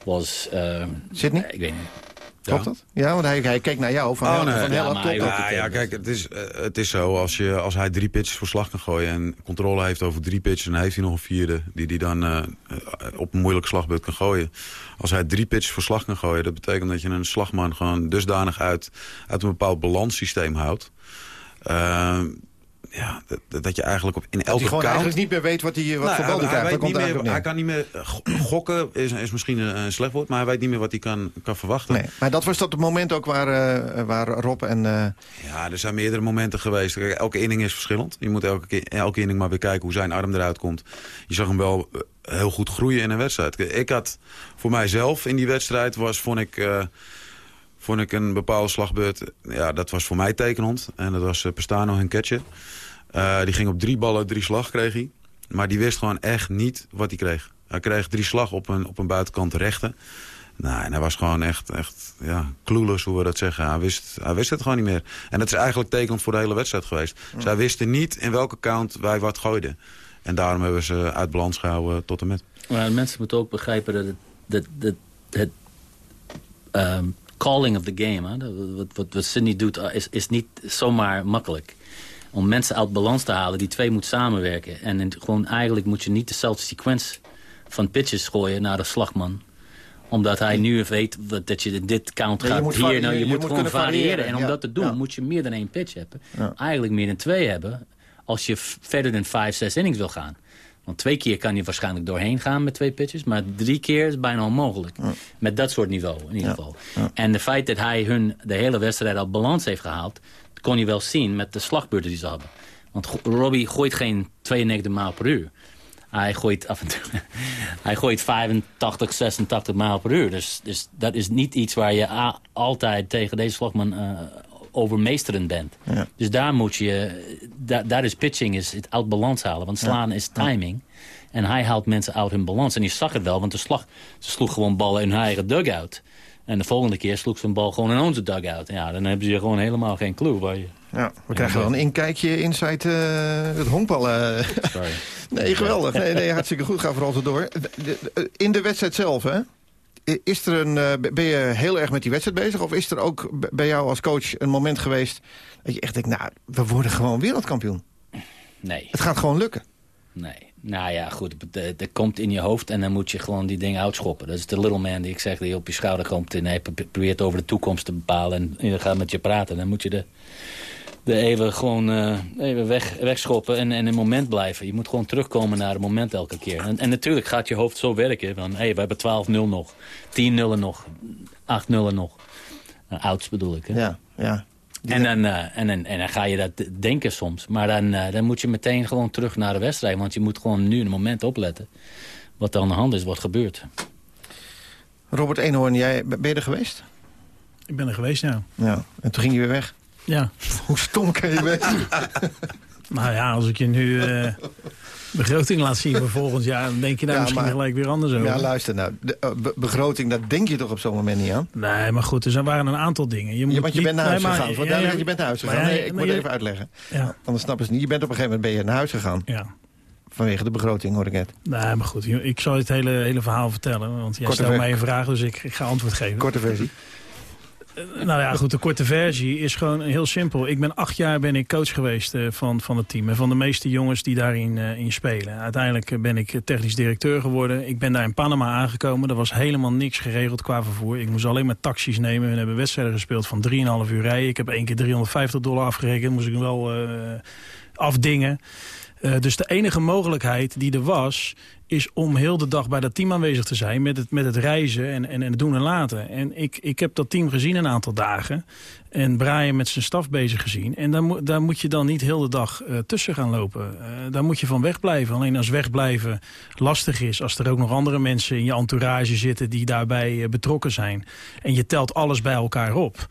was... Uh, Sydney? Ik weet niet. Klopt dat? Ja, want hij, hij keek naar jou. Van, Oh, nee. van Ja, maar klopt? Ja, ja, kijk, het is, eh, het is zo. Als, je, als hij drie pitches voor slag kan gooien... en controle heeft over drie pitches... dan heeft hij nog een vierde die hij dan eh, op een moeilijke slagbeurt kan gooien. Als hij drie pitches voor slag kan gooien... dat betekent dat je een slagman gewoon dusdanig uit, uit een bepaald balanssysteem houdt. Eh, ja, dat, dat je eigenlijk op, in Dat elke hij gewoon count... eigenlijk niet meer weet wat hij, wat Nou, voor hij hij, niet meer, hij kan niet meer... go- Gokken is, is misschien een, een slecht woord... maar hij weet niet meer wat hij kan, kan verwachten. Nee, maar dat was dat het moment ook waar, eh, waar Rob en... eh, Ja, er zijn meerdere momenten geweest. Kijk, Elke inning is verschillend. Je moet elke, keer, elke inning maar weer kijken hoe zijn arm eruit komt. Je zag hem wel eh, heel goed groeien in een wedstrijd. Ik had voor mijzelf in die wedstrijd was, vond ik, eh, vond ik een bepaalde slagbeurt. Ja, dat was voor mij tekenend. En dat was uh, Pestano en Catcher. Uh, die ging op drie ballen, drie slag kreeg hij. Maar die wist gewoon echt niet wat hij kreeg. Hij kreeg drie slag op een, op een buitenkant rechte. Nou, en hij was gewoon echt, echt ja, clueless, hoe we dat zeggen. Hij wist, hij wist het gewoon niet meer. En dat is eigenlijk tekend voor de hele wedstrijd geweest. Zij wisten niet in welke count wij wat gooiden. En daarom hebben ze uit balans gehouden tot en met. Maar mensen moeten ook begrijpen dat het, dat, dat, het um, calling of the game, hè, wat, wat, wat Sydney doet, uh, is, is niet zomaar makkelijk. Om mensen uit balans te halen, die twee moet samenwerken. En in, gewoon eigenlijk moet je niet dezelfde sequence van pitches gooien naar de slagman omdat hij nu weet dat je dit count gaat hier. nou, je, je moet, moet gewoon variëren. variëren, En om ja. dat te doen Ja. moet je meer dan één pitch hebben. Ja. Eigenlijk meer dan twee hebben. Als je verder dan vijf, zes innings wil gaan. Want twee keer kan je waarschijnlijk doorheen gaan met twee pitches. Maar drie keer is bijna onmogelijk. Met dat soort niveau in ieder Ja. geval. En de feit dat hij hun de hele wedstrijd al balans heeft gehaald... kon je wel zien met de slagbeurten die ze hadden. Want Robbie gooit geen 92 mijl per uur. Hij gooit af en toe... *laughs* hij gooit 85, 86 mijl per uur. Dus, dus dat is niet iets waar je altijd tegen deze slagman eh overmeesterend bent. Ja. Dus daar moet je... da- daar is pitching is het uit balans halen. Want slaan is timing. En hij haalt mensen uit hun balans. En je zag het wel, want de slag, ze sloeg gewoon ballen in hun eigen dugout. En de volgende keer sloeg ze een bal gewoon in onze dugout. Ja, dan hebben ze gewoon helemaal geen clue waar je... Ja, we krijgen wel een inkijkje inside eh, het honkbal. eh. Sorry. *laughs* nee, geweldig. Nee, nee, hartstikke goed. Ga vooral zo door. In de wedstrijd zelf, hè? Is er een, eh, ben je heel erg met die wedstrijd bezig? Of is er ook bij jou als coach een moment geweest... dat je echt denkt, nou, we worden gewoon wereldkampioen. Nee. Het gaat gewoon lukken. Nee. Nou ja, goed. het- Dat komt in je hoofd en dan moet je gewoon die dingen uitschoppen. Dat is de little man die ik zeg, die op je schouder komt... en hij pro- probeert over de toekomst te bepalen en hij gaat met je praten. Dan moet je de, de even gewoon eh, even weg, wegschoppen en, en in het moment blijven. Je moet gewoon terugkomen naar het moment elke keer. En, en natuurlijk gaat je hoofd zo werken van... hé, hey, we hebben 12-0 nog, 10-0 nog, 8-0 nog. Uh, ouds bedoel ik, hè? Ja, ja. En dan, eh, en, dan, en dan ga je dat denken soms. Maar dan, dan moet je meteen gewoon terug naar de wedstrijd. Want je moet gewoon nu in het moment opletten. Wat er aan de hand is, wat gebeurt. Robert Eenhoorn, jij, ben je er geweest? Ik ben er geweest, ja. Ja. En toen ging je weer weg. Ja. Hoe stom kan je wezen? *laughs* Nou ja, als ik je nu eh, begroting laat zien voor volgend jaar... dan denk je daar Ja, misschien maar- gelijk weer anders over. Ja, luister nou. De eh, be- begroting, daar denk je toch op zo'n moment niet aan? Nee, maar goed, er waren een aantal dingen. Je, moet Ja, want je bent naar huis nee, gegaan. Ja, ja. je bent naar huis gegaan. Nee, ik moet je- even uitleggen. Ja, Anders snappen ze het niet. Je bent op een gegeven moment ben je naar huis gegaan. ja. Vanwege de begroting, hoor ik net. Nee, maar goed, ik zal het hele, hele verhaal vertellen. Want jij Korte stelt mij een vraag, dus ik, ik ga antwoord geven. Korte versie. Nou ja, goed, de korte versie is gewoon heel simpel. Ik ben acht jaar ben ik coach geweest eh, van, van het team. En van de meeste jongens die daarin eh, in spelen. Uiteindelijk eh, ben ik technisch directeur geworden. Ik ben daar in Panama aangekomen. Er was helemaal niks geregeld qua vervoer. Ik moest alleen maar taxis nemen. We hebben wedstrijden gespeeld van 3,5 uur rijden. Ik heb één keer 350 dollar afgerekend. Moest ik wel afdingen. Dus de enige mogelijkheid die er was... is om heel de dag bij dat team aanwezig te zijn... met het, met het reizen en, en, en het doen en laten. En ik, ik heb dat team gezien een aantal dagen. En Brian met zijn staf bezig gezien. En daar, moet moet je dan niet heel de dag eh, tussen gaan lopen. Eh, daar moet je van wegblijven. Alleen als wegblijven lastig is... als er ook nog andere mensen in je entourage zitten... die daarbij eh, betrokken zijn... en je telt alles bij elkaar op...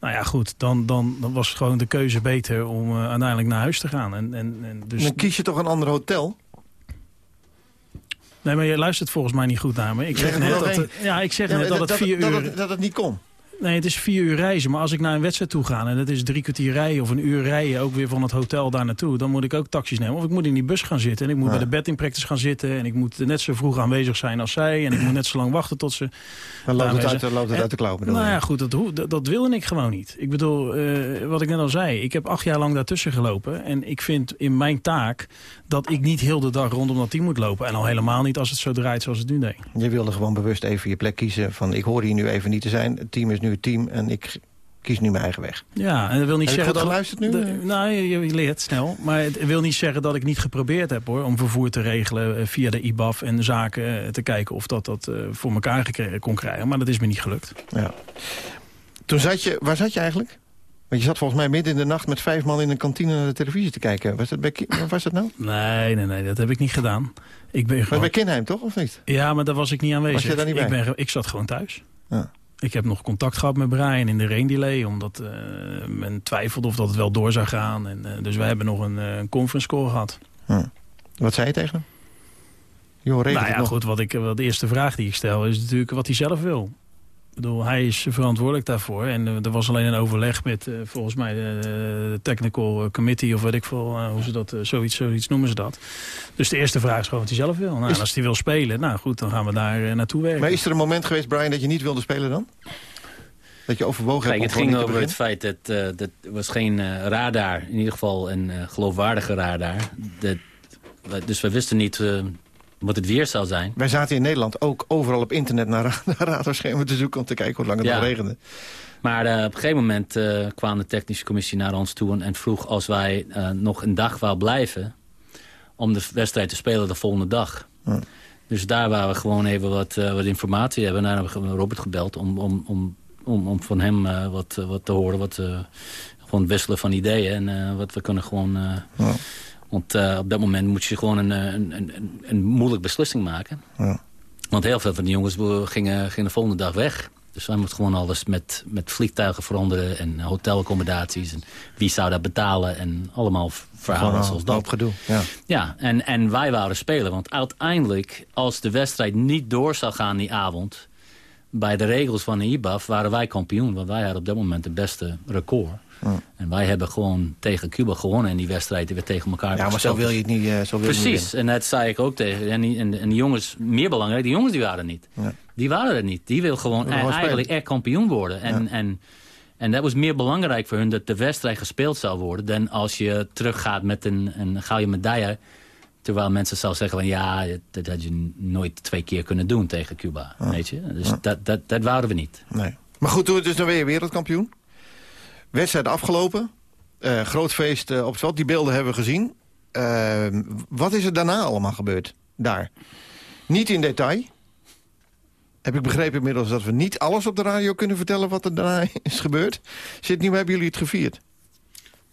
Nou ja, goed, dan, dan, dan was gewoon de keuze beter om uiteindelijk naar huis te gaan. En, en, en dus, Dan kies je toch een ander hotel? Nee, maar je luistert volgens mij niet goed naar me. Ik zeg net, dat, het- ja, ik zeg net dat het vier dat, uur... het, dat het niet kon. Nee, het is vier uur reizen. Maar als ik naar een wedstrijd toe ga en het is drie kwartier rijden... of een uur rijden, ook weer van het hotel daar naartoe... dan moet ik ook taxis nemen. Of ik moet in die bus gaan zitten. En ik moet Ja. bij de betting practice gaan zitten. En ik moet net zo vroeg aanwezig zijn als zij. En ik moet net zo lang wachten tot ze... Dan loopt het uit, loopt het En- uit de klauw. bedoel Nou ja, goed, dat, dat, dat wilde ik gewoon niet. Ik bedoel, eh, wat ik net al zei, ik heb acht jaar lang daartussen gelopen. En ik vind in mijn taak dat ik niet heel de dag rondom dat team moet lopen. En al helemaal niet als het zo draait zoals het nu deed. Je wilde gewoon bewust even je plek kiezen. Van ik hoor hier nu even niet te zijn. Het team is nu het team en ik kies nu mijn eigen weg. Ja, en dat wil niet Heb zeggen dat... geluisterd nu? de- nou, je, je leert snel. Maar het wil niet zeggen dat ik niet geprobeerd heb hoor, om vervoer te regelen eh, via de IBAF en de zaken eh, te kijken of dat dat eh, voor elkaar gekregen kon krijgen. Maar dat is me niet gelukt. Ja. Toen zat je, waar zat je eigenlijk? Want je zat volgens mij midden in de nacht met vijf man in een kantine naar de televisie te kijken. Was dat bij, was dat nou? Nee, nee, nee, dat heb ik niet gedaan. Ik ben Was gewoon... bij Kinheim toch, of niet? Ja, maar daar was ik niet aanwezig. Was je daar niet bij? Ik, ben, ik zat gewoon thuis. Ja. Ik heb nog contact gehad met Brian in de rain delay. Omdat eh, men twijfelde of dat het wel door zou gaan. En, eh, dus we hebben nog een, een conference call gehad. Wat zei je tegen hem? Joh, nou ja, goed. Wat ik, wat de eerste vraag die ik stel is natuurlijk wat hij zelf wil. Ik bedoel, hij is verantwoordelijk daarvoor. En eh, er was alleen een overleg met eh, volgens mij de, technical committee of weet ik veel eh, hoe ze dat, eh, zoiets, zoiets noemen ze dat. Dus de eerste vraag is gewoon wat hij zelf wil. Nou, Is- als hij wil spelen, nou goed, dan gaan we daar eh, naartoe werken. Maar is er een moment geweest, Brian, dat je niet wilde spelen dan? Dat je overwogen Kijk, hebt het ging over het feit dat uh, dat was geen uh, radar, in ieder geval een uh, geloofwaardige radar. Dat, dus we wisten niet uh, wat het weer zou zijn. Wij zaten in Nederland ook overal op internet naar, *laughs* naar radarschermen te zoeken... om te kijken hoe lang het ja. nog regende. Maar uh, op een gegeven moment uh, kwam de technische commissie naar ons toe... en, en vroeg als wij uh, nog een dag wou blijven... om de wedstrijd te spelen de volgende dag. Dus daar waren we gewoon even wat, wat informatie hebben. Daar hebben we Robert gebeld om, om, om, om, om van hem wat, wat te horen. Wat, gewoon wisselen van ideeën. En wat we kunnen gewoon... Ja. Want uh, op dat moment moet je gewoon een, een, een, een moeilijke beslissing maken. Ja. Want heel veel van die jongens gingen, gingen de volgende dag weg. Dus wij moeten gewoon alles met, met vliegtuigen veranderen en hotelaccommodaties. En wie zou dat betalen en allemaal verhalen zoals dat. gedoe, ja. Ja, en, en wij wouden spelen. Want uiteindelijk, als de wedstrijd niet door zou gaan die avond... bij de regels van de IBAF waren wij kampioen. Want wij hadden op dat moment het beste record. En wij hebben gewoon tegen Cuba gewonnen in die wedstrijd die we tegen elkaar Ja, maar zo wil je het niet, uh, zo wil Precies, niet en dat zei ik ook tegen. En die, en, en die jongens, meer belangrijk, die jongens die waren er niet. Ja. Die waren er niet. Die wil gewoon Wil eigenlijk echt kampioen worden. En, Ja. en, en dat was meer belangrijk voor hun dat de wedstrijd gespeeld zou worden... dan als je teruggaat met een, een gouden medaille... Terwijl mensen zouden zeggen van ja, dat had je nooit twee keer kunnen doen tegen Cuba. Weet je? Dus dat, dat, dat wouden we niet. Nee. Maar goed, toen dus dan weer je wereldkampioen. Wedstrijd afgelopen. Uh, groot feest uh, op het veld. Die beelden hebben we gezien. Uh, wat is er daarna allemaal gebeurd? Daar. Niet in detail. Heb ik begrepen inmiddels dat we niet alles op de radio kunnen vertellen... wat er daarna *laughs* is gebeurd. Zit nu, hebben jullie het gevierd?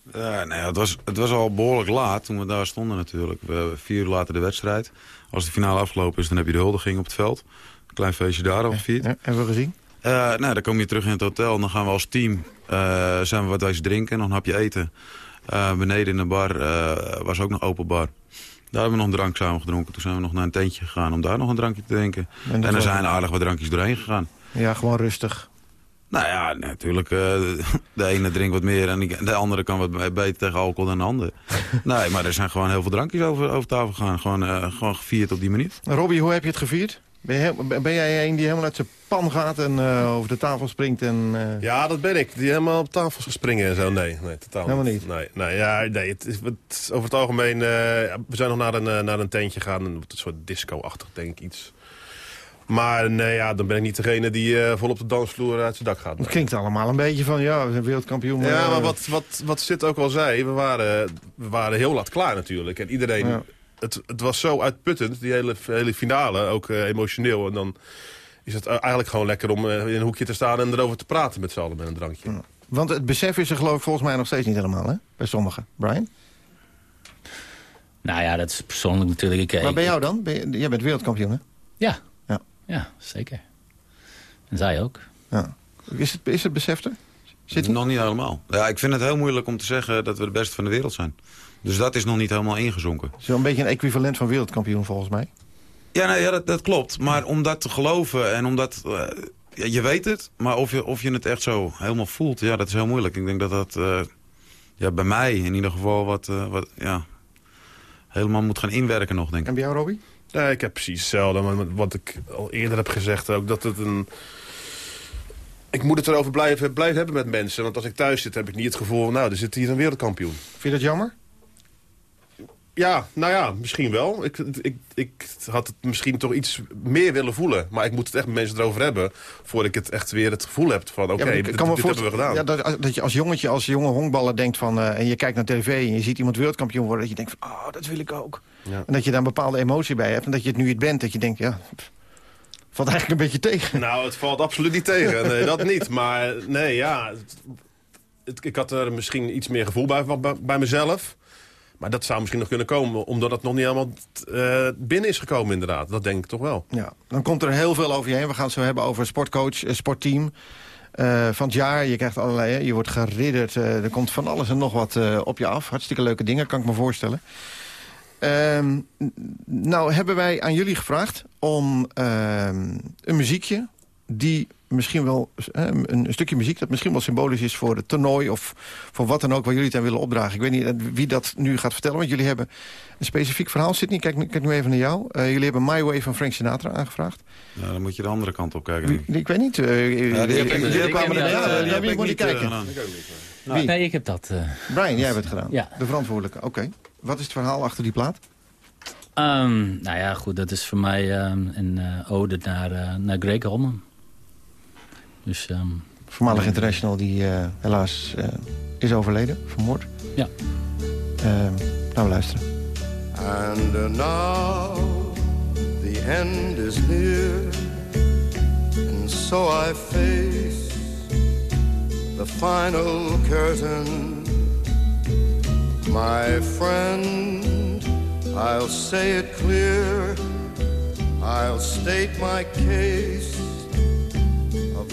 Uh, nou ja, het, was, het was al behoorlijk laat toen we daar stonden natuurlijk. We vier uur later de wedstrijd. Als de finale afgelopen is, dan heb je de huldiging op het veld. Een klein feestje daar al gevierd. Ja, hebben we gezien? Uh, nou, dan kom je terug in het hotel en dan gaan we als team uh, zijn we wat eens drinken. Nog een hapje eten. Uh, beneden in de bar was ook nog open bar. Daar hebben we nog een drank samen gedronken. Toen zijn we nog naar een tentje gegaan om daar nog een drankje te drinken. En, en er zijn aardig wat drankjes doorheen gegaan. Ja, gewoon rustig. Nou ja, natuurlijk. Uh, de ene drinkt wat meer en de andere kan wat beter tegen alcohol dan de andere. *laughs* nee, maar er zijn gewoon heel veel drankjes over, over tafel gegaan. Gewoon, uh, gewoon gevierd op die manier. Robbie, hoe heb je het gevierd? Ben, je, ben jij een die helemaal uit zijn pan gaat en uh, over de tafel springt? En, uh... Ja, dat ben ik. Die helemaal op tafel springen en zo. Nee, nee totaal helemaal niet. Nee, nee, ja, nee het is, het, over het algemeen... Uh, we zijn nog naar een, naar een tentje gegaan. Een soort disco-achtig, denk ik, iets. Maar nee, ja, dan ben ik niet degene die uh, vol op de dansvloer uit zijn dak gaat. Het klinkt allemaal een beetje van, ja, we zijn wereldkampioen. Maar, ja, maar wat, wat, wat Sid ook al zei, we waren, we waren heel laat klaar natuurlijk. En iedereen, ja. het, het was zo uitputtend, die hele, hele finale, ook uh, emotioneel. En dan is het eigenlijk gewoon lekker om uh, in een hoekje te staan en erover te praten met z'n allen met een drankje. Ja. Want het besef is er geloof ik volgens mij nog steeds niet helemaal, hè? Bij sommigen. Brian? Nou ja, dat is persoonlijk natuurlijk. Ik, maar bij jou dan? Ben je, jij bent wereldkampioen, hè? Ja. Ja, ja zeker. En zij ook. Ja. Is, het, is het besef er? Zit het? Nog niet helemaal. Ja, ik vind het heel moeilijk om te zeggen dat we de beste van de wereld zijn. Dus dat is nog niet helemaal ingezonken. Zo'n beetje een equivalent van wereldkampioen volgens mij. Ja, nee, ja dat, dat klopt. Maar om dat te geloven en omdat... eh, ja, je weet het, maar of je, of je het echt zo helemaal voelt... ja, dat is heel moeilijk. Ik denk dat dat eh, ja, bij mij in ieder geval wat, eh, wat ja, helemaal moet gaan inwerken nog, denk ik. En bij jou, Robbie? Nee, ik heb precies hetzelfde. Maar wat ik al eerder heb gezegd ook, dat het een... Ik moet het erover blijven, blijven hebben met mensen. Want als ik thuis zit, heb ik niet het gevoel... van, nou, er zit hier een wereldkampioen. Vind je dat jammer? Ja, nou ja, misschien wel. Ik, ik, ik had het misschien toch iets meer willen voelen. Maar ik moet het echt met mensen erover hebben... voordat ik het echt weer het gevoel heb van... oké, Ja, dit, hebben we gedaan. Ja, dat, dat je als jongetje, als jonge honkballer denkt van... eh, en je kijkt naar tv en je ziet iemand wereldkampioen worden... dat je denkt van, oh, dat wil ik ook. Ja. En dat je daar een bepaalde emotie bij hebt. En dat je het nu het bent, dat je denkt, ja... pff, valt eigenlijk een beetje tegen. Nou, het valt absoluut niet tegen. Nee, dat niet. Maar nee, ja... het- het- ik had er misschien iets meer gevoel bij, bij, bij mezelf. Maar dat zou misschien nog kunnen komen... omdat het nog niet helemaal eh, binnen is gekomen inderdaad. Dat denk ik toch wel. Ja, dan komt er heel veel over je heen. We gaan het zo hebben over sportcoach, eh, sportteam eh, van het jaar. Je krijgt allerlei, je wordt geridderd. er komt van alles en nog wat op je af. Hartstikke leuke dingen, kan ik me voorstellen. Ehm, nou hebben wij aan jullie gevraagd om ehm, een muziekje... die misschien wel een, een stukje muziek dat misschien wel symbolisch is voor het toernooi... of voor wat dan ook waar jullie het aan willen opdragen. Ik weet niet eh, wie dat nu gaat vertellen, want jullie hebben een specifiek verhaal. Sydney, kijk, nu- kijk nu even naar jou. Eh, jullie hebben My Way van Frank Sinatra aangevraagd. Ja, dan moet je de andere kant op kijken. ik. Ik weet niet. eh, Ja, die heb ik- jullie die heb kwamen ik er- niet, ja, die ja, heb wie ik moet je kijken? Wie? Nee, ik heb dat. eh, Brian, jij hebt het gedaan. Ja. De verantwoordelijke. Oké. Wat is het verhaal achter die plaat? Ehm, nou ja, goed, dat is voor mij ehm, een eh, ode naar, eh, naar Greg Holman. Dus ehm, Voormalig international die eh, helaas eh, is overleden, vermoord. Ja. Ehm nou, we luisteren. And uh, now the end is near, and so I face the final curtain. My friend, I'll say it clear, I'll state my case,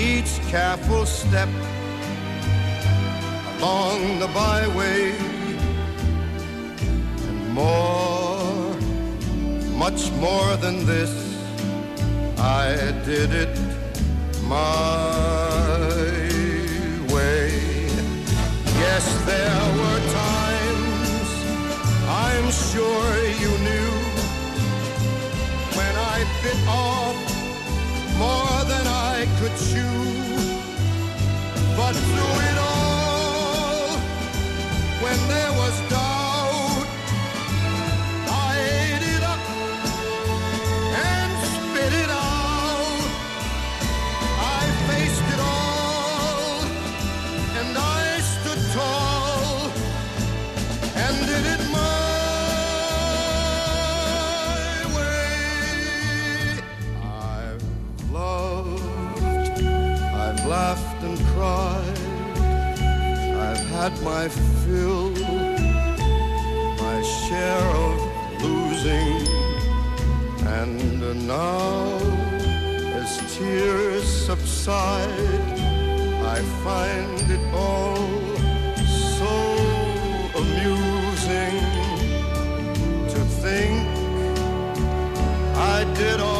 each careful step along the byway and more, much more than this. I did it my way. Yes, there were times I'm sure you knew when I bit off more than I could chew. But through it all, when there was doubt, had my fill, my share of losing, and now as tears subside, I find it all so amusing to think I did all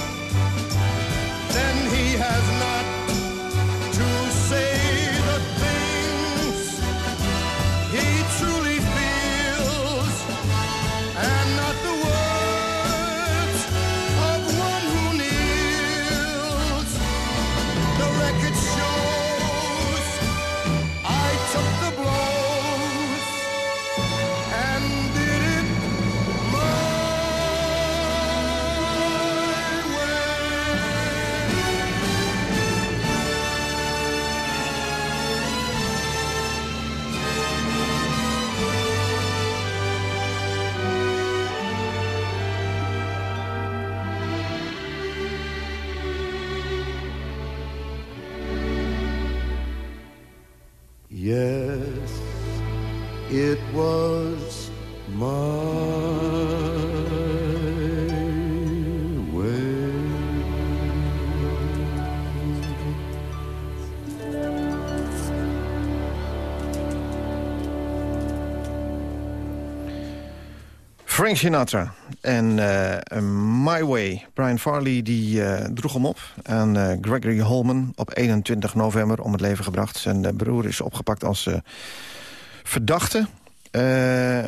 Frank Sinatra en eh, My Way. Brian Farley die, eh, droeg hem op aan eh, Gregory Holman op 21 november om het leven gebracht. Zijn broer is opgepakt als verdachte.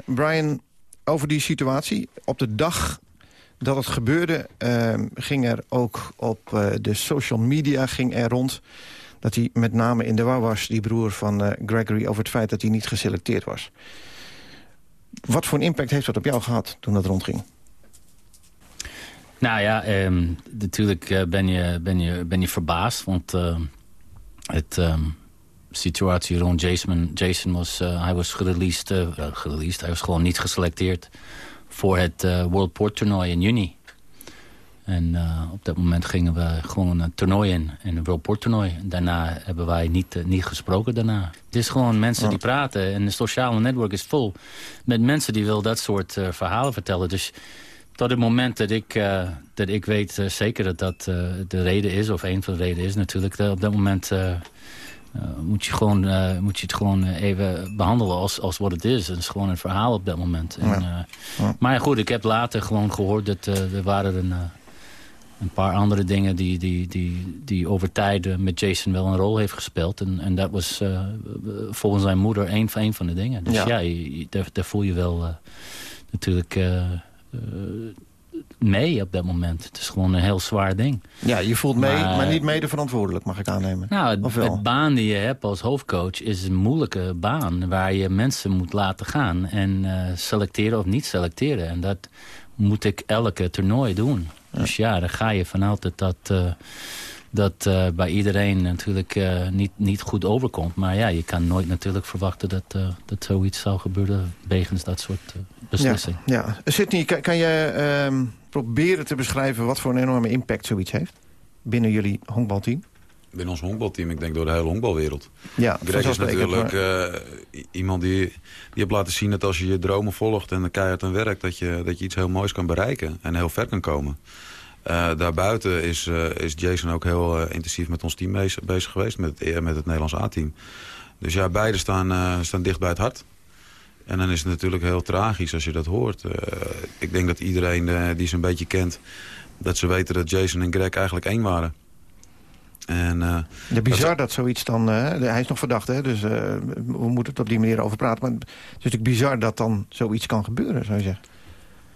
Brian, over die situatie. Op de dag dat het gebeurde ging er ook op de social media ging er rond... dat hij met name in de war was, die broer van Gregory... over het feit dat hij niet geselecteerd was. Wat voor een impact heeft dat op jou gehad toen dat rondging? Nou ja, ehm, natuurlijk eh, ben, je, ben, je, ben je verbaasd. Want uh, het ehm, situatie rond Jason, Jason was... Uh, hij was gereleased, uh, hij was gewoon niet geselecteerd... voor het World Port toernooi in juni. En op dat moment gingen we gewoon een toernooi in. Een World Port toernooi. Daarna hebben wij niet, niet gesproken daarna. Het is gewoon mensen die praten. En de sociale netwerk is vol met mensen die wil dat soort verhalen vertellen. Dus tot het moment dat ik, dat ik weet zeker dat dat de reden is, of een van de redenen is natuurlijk, op dat moment moet, je gewoon, moet je het gewoon even behandelen als, als wat het is. Het is gewoon een verhaal op dat moment. En, Ja. Ja. Maar goed, ik heb later gewoon gehoord dat er waren een, een paar andere dingen die, die, die, die over tijd met Jason wel een rol heeft gespeeld. En, en dat was volgens zijn moeder een van, een van de dingen. Dus Ja. ja, je- je- daar, daar voel je wel natuurlijk eh, mee op dat moment. Het is gewoon een heel zwaar ding. Ja, je voelt mee, maar, Maar- niet mede verantwoordelijk, mag ik aannemen. Nou, het, baan die je hebt als hoofdcoach is een moeilijke baan... waar je mensen moet laten gaan en eh, selecteren of niet selecteren. En dat moet ik elke toernooi doen. Dus ja, dan ga je vanuit dat dat, eh, dat eh, bij iedereen natuurlijk eh, niet, niet goed overkomt. Maar ja, je kan nooit natuurlijk verwachten dat, dat zoiets zou gebeuren... wegens dat soort eh, beslissing. Ja, ja. Sidney, kan, kan je ehm, proberen te beschrijven... wat voor een enorme impact zoiets heeft binnen jullie honkbalteam? Binnen ons honkbalteam, ik denk door de hele honkbalwereld. Ja, Greg is natuurlijk eh, iemand die, die hebt laten zien dat als je je dromen volgt en keihard aan werkt... Dat je, dat je iets heel moois kan bereiken en heel ver kan komen. Eh, daarbuiten is, eh, is Jason ook heel intensief met ons team bezig, bezig geweest, met, het- met het Nederlands A-team. Dus ja, beide staan, staan dicht bij het hart. En dan is het natuurlijk heel tragisch als je dat hoort. Ik denk dat iedereen die ze een beetje kent... dat ze weten dat Jason en Greg eigenlijk één waren. En, eh, Ja, bizar dat, zoiets dan... eh, hij is nog verdacht, hè, dus eh, we moeten het op die manier over praten. Maar het is natuurlijk bizar dat dan zoiets kan gebeuren, zou je zeggen.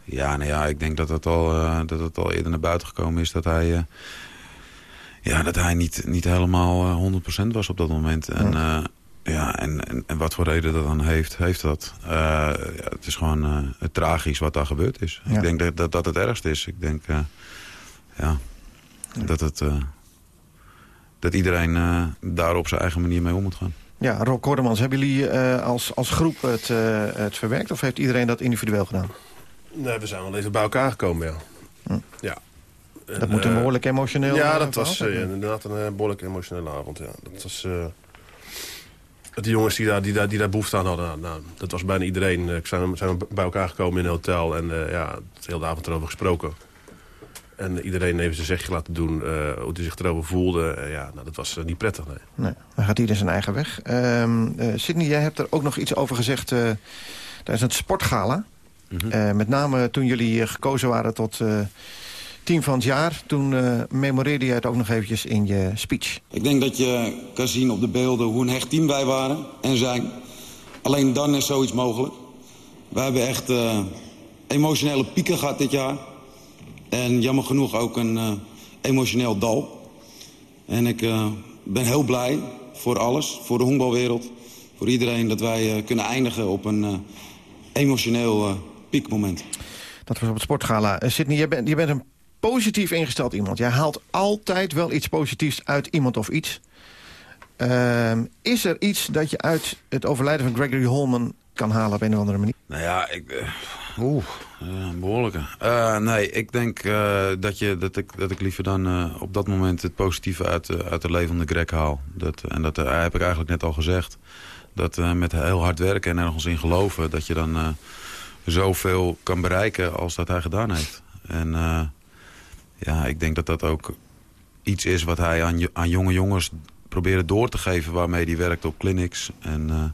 Ja, nou ja, ik denk dat het al, eh, dat het al eerder naar buiten gekomen is dat hij, eh, ja, dat hij niet, niet helemaal eh, 100% was op dat moment. En, ja. ja, en, en, en wat voor reden dat dan heeft, heeft dat. Eh, ja, het is gewoon eh, het tragisch wat daar gebeurd is. Ja. Ik denk dat, dat dat het ergste is. Ik denk, eh, ja, dat het... dat iedereen eh, daar op zijn eigen manier mee om moet gaan. Ja, Rob Kordemans, hebben jullie eh, als, als groep het, eh, het verwerkt... of heeft iedereen dat individueel gedaan? Nee, we zijn wel even bij elkaar gekomen, ja. ja. Dat moet een eh, behoorlijk emotioneel Ja, dat was eh, inderdaad een eh, behoorlijk emotionele avond, ja. Dat was... eh, de jongens die daar, die, daar, die daar behoefte aan hadden, nou, nou, dat was bijna iedereen. Eh, zijn, zijn we bij elkaar gekomen in een hotel en eh, ja, de hele avond erover gesproken. En iedereen even zijn zegje laten doen eh, hoe hij zich erover voelde. Eh, ja, nou, dat was eh, niet prettig, nee. Nee, dan gaat ieder zijn eigen weg. Ehm eh, Sidney, jij hebt er ook nog iets over gezegd eh tijdens het sportgala. Eh, met name toen jullie gekozen waren tot eh, team van het jaar. Toen eh, memoreerde je het ook nog eventjes in je speech. Ik denk dat je kan zien op de beelden hoe een hecht team wij waren en zijn. Alleen dan is zoiets mogelijk. We hebben echt eh, emotionele pieken gehad dit jaar. En jammer genoeg ook een eh, emotioneel dal. En ik eh, ben heel blij voor alles, voor de honkbalwereld. Voor iedereen dat wij eh, kunnen eindigen op een eh, emotioneel eh, piekmoment. Dat was op het sportgala. Uh, Sidney, je bent, je bent een positief ingesteld iemand. Jij haalt altijd wel iets positiefs uit iemand of iets. Ehm, is er iets dat je uit het overlijden van Gregory Holman kan halen op een of andere manier? Nou ja, ik... eh, Oeh, eh, een behoorlijke. Eh, nee, ik denk eh, dat, je, dat, ik, dat ik liever dan op dat moment het positieve uit, uit de levende Greg haal. Dat, en dat heb ik eigenlijk net al gezegd. Dat met heel hard werken en ergens in geloven... dat je dan zoveel kan bereiken als dat hij gedaan heeft. En ja, ik denk dat dat ook iets is wat hij aan, aan jonge jongens probeert door te geven... waarmee hij werkt op clinics. En,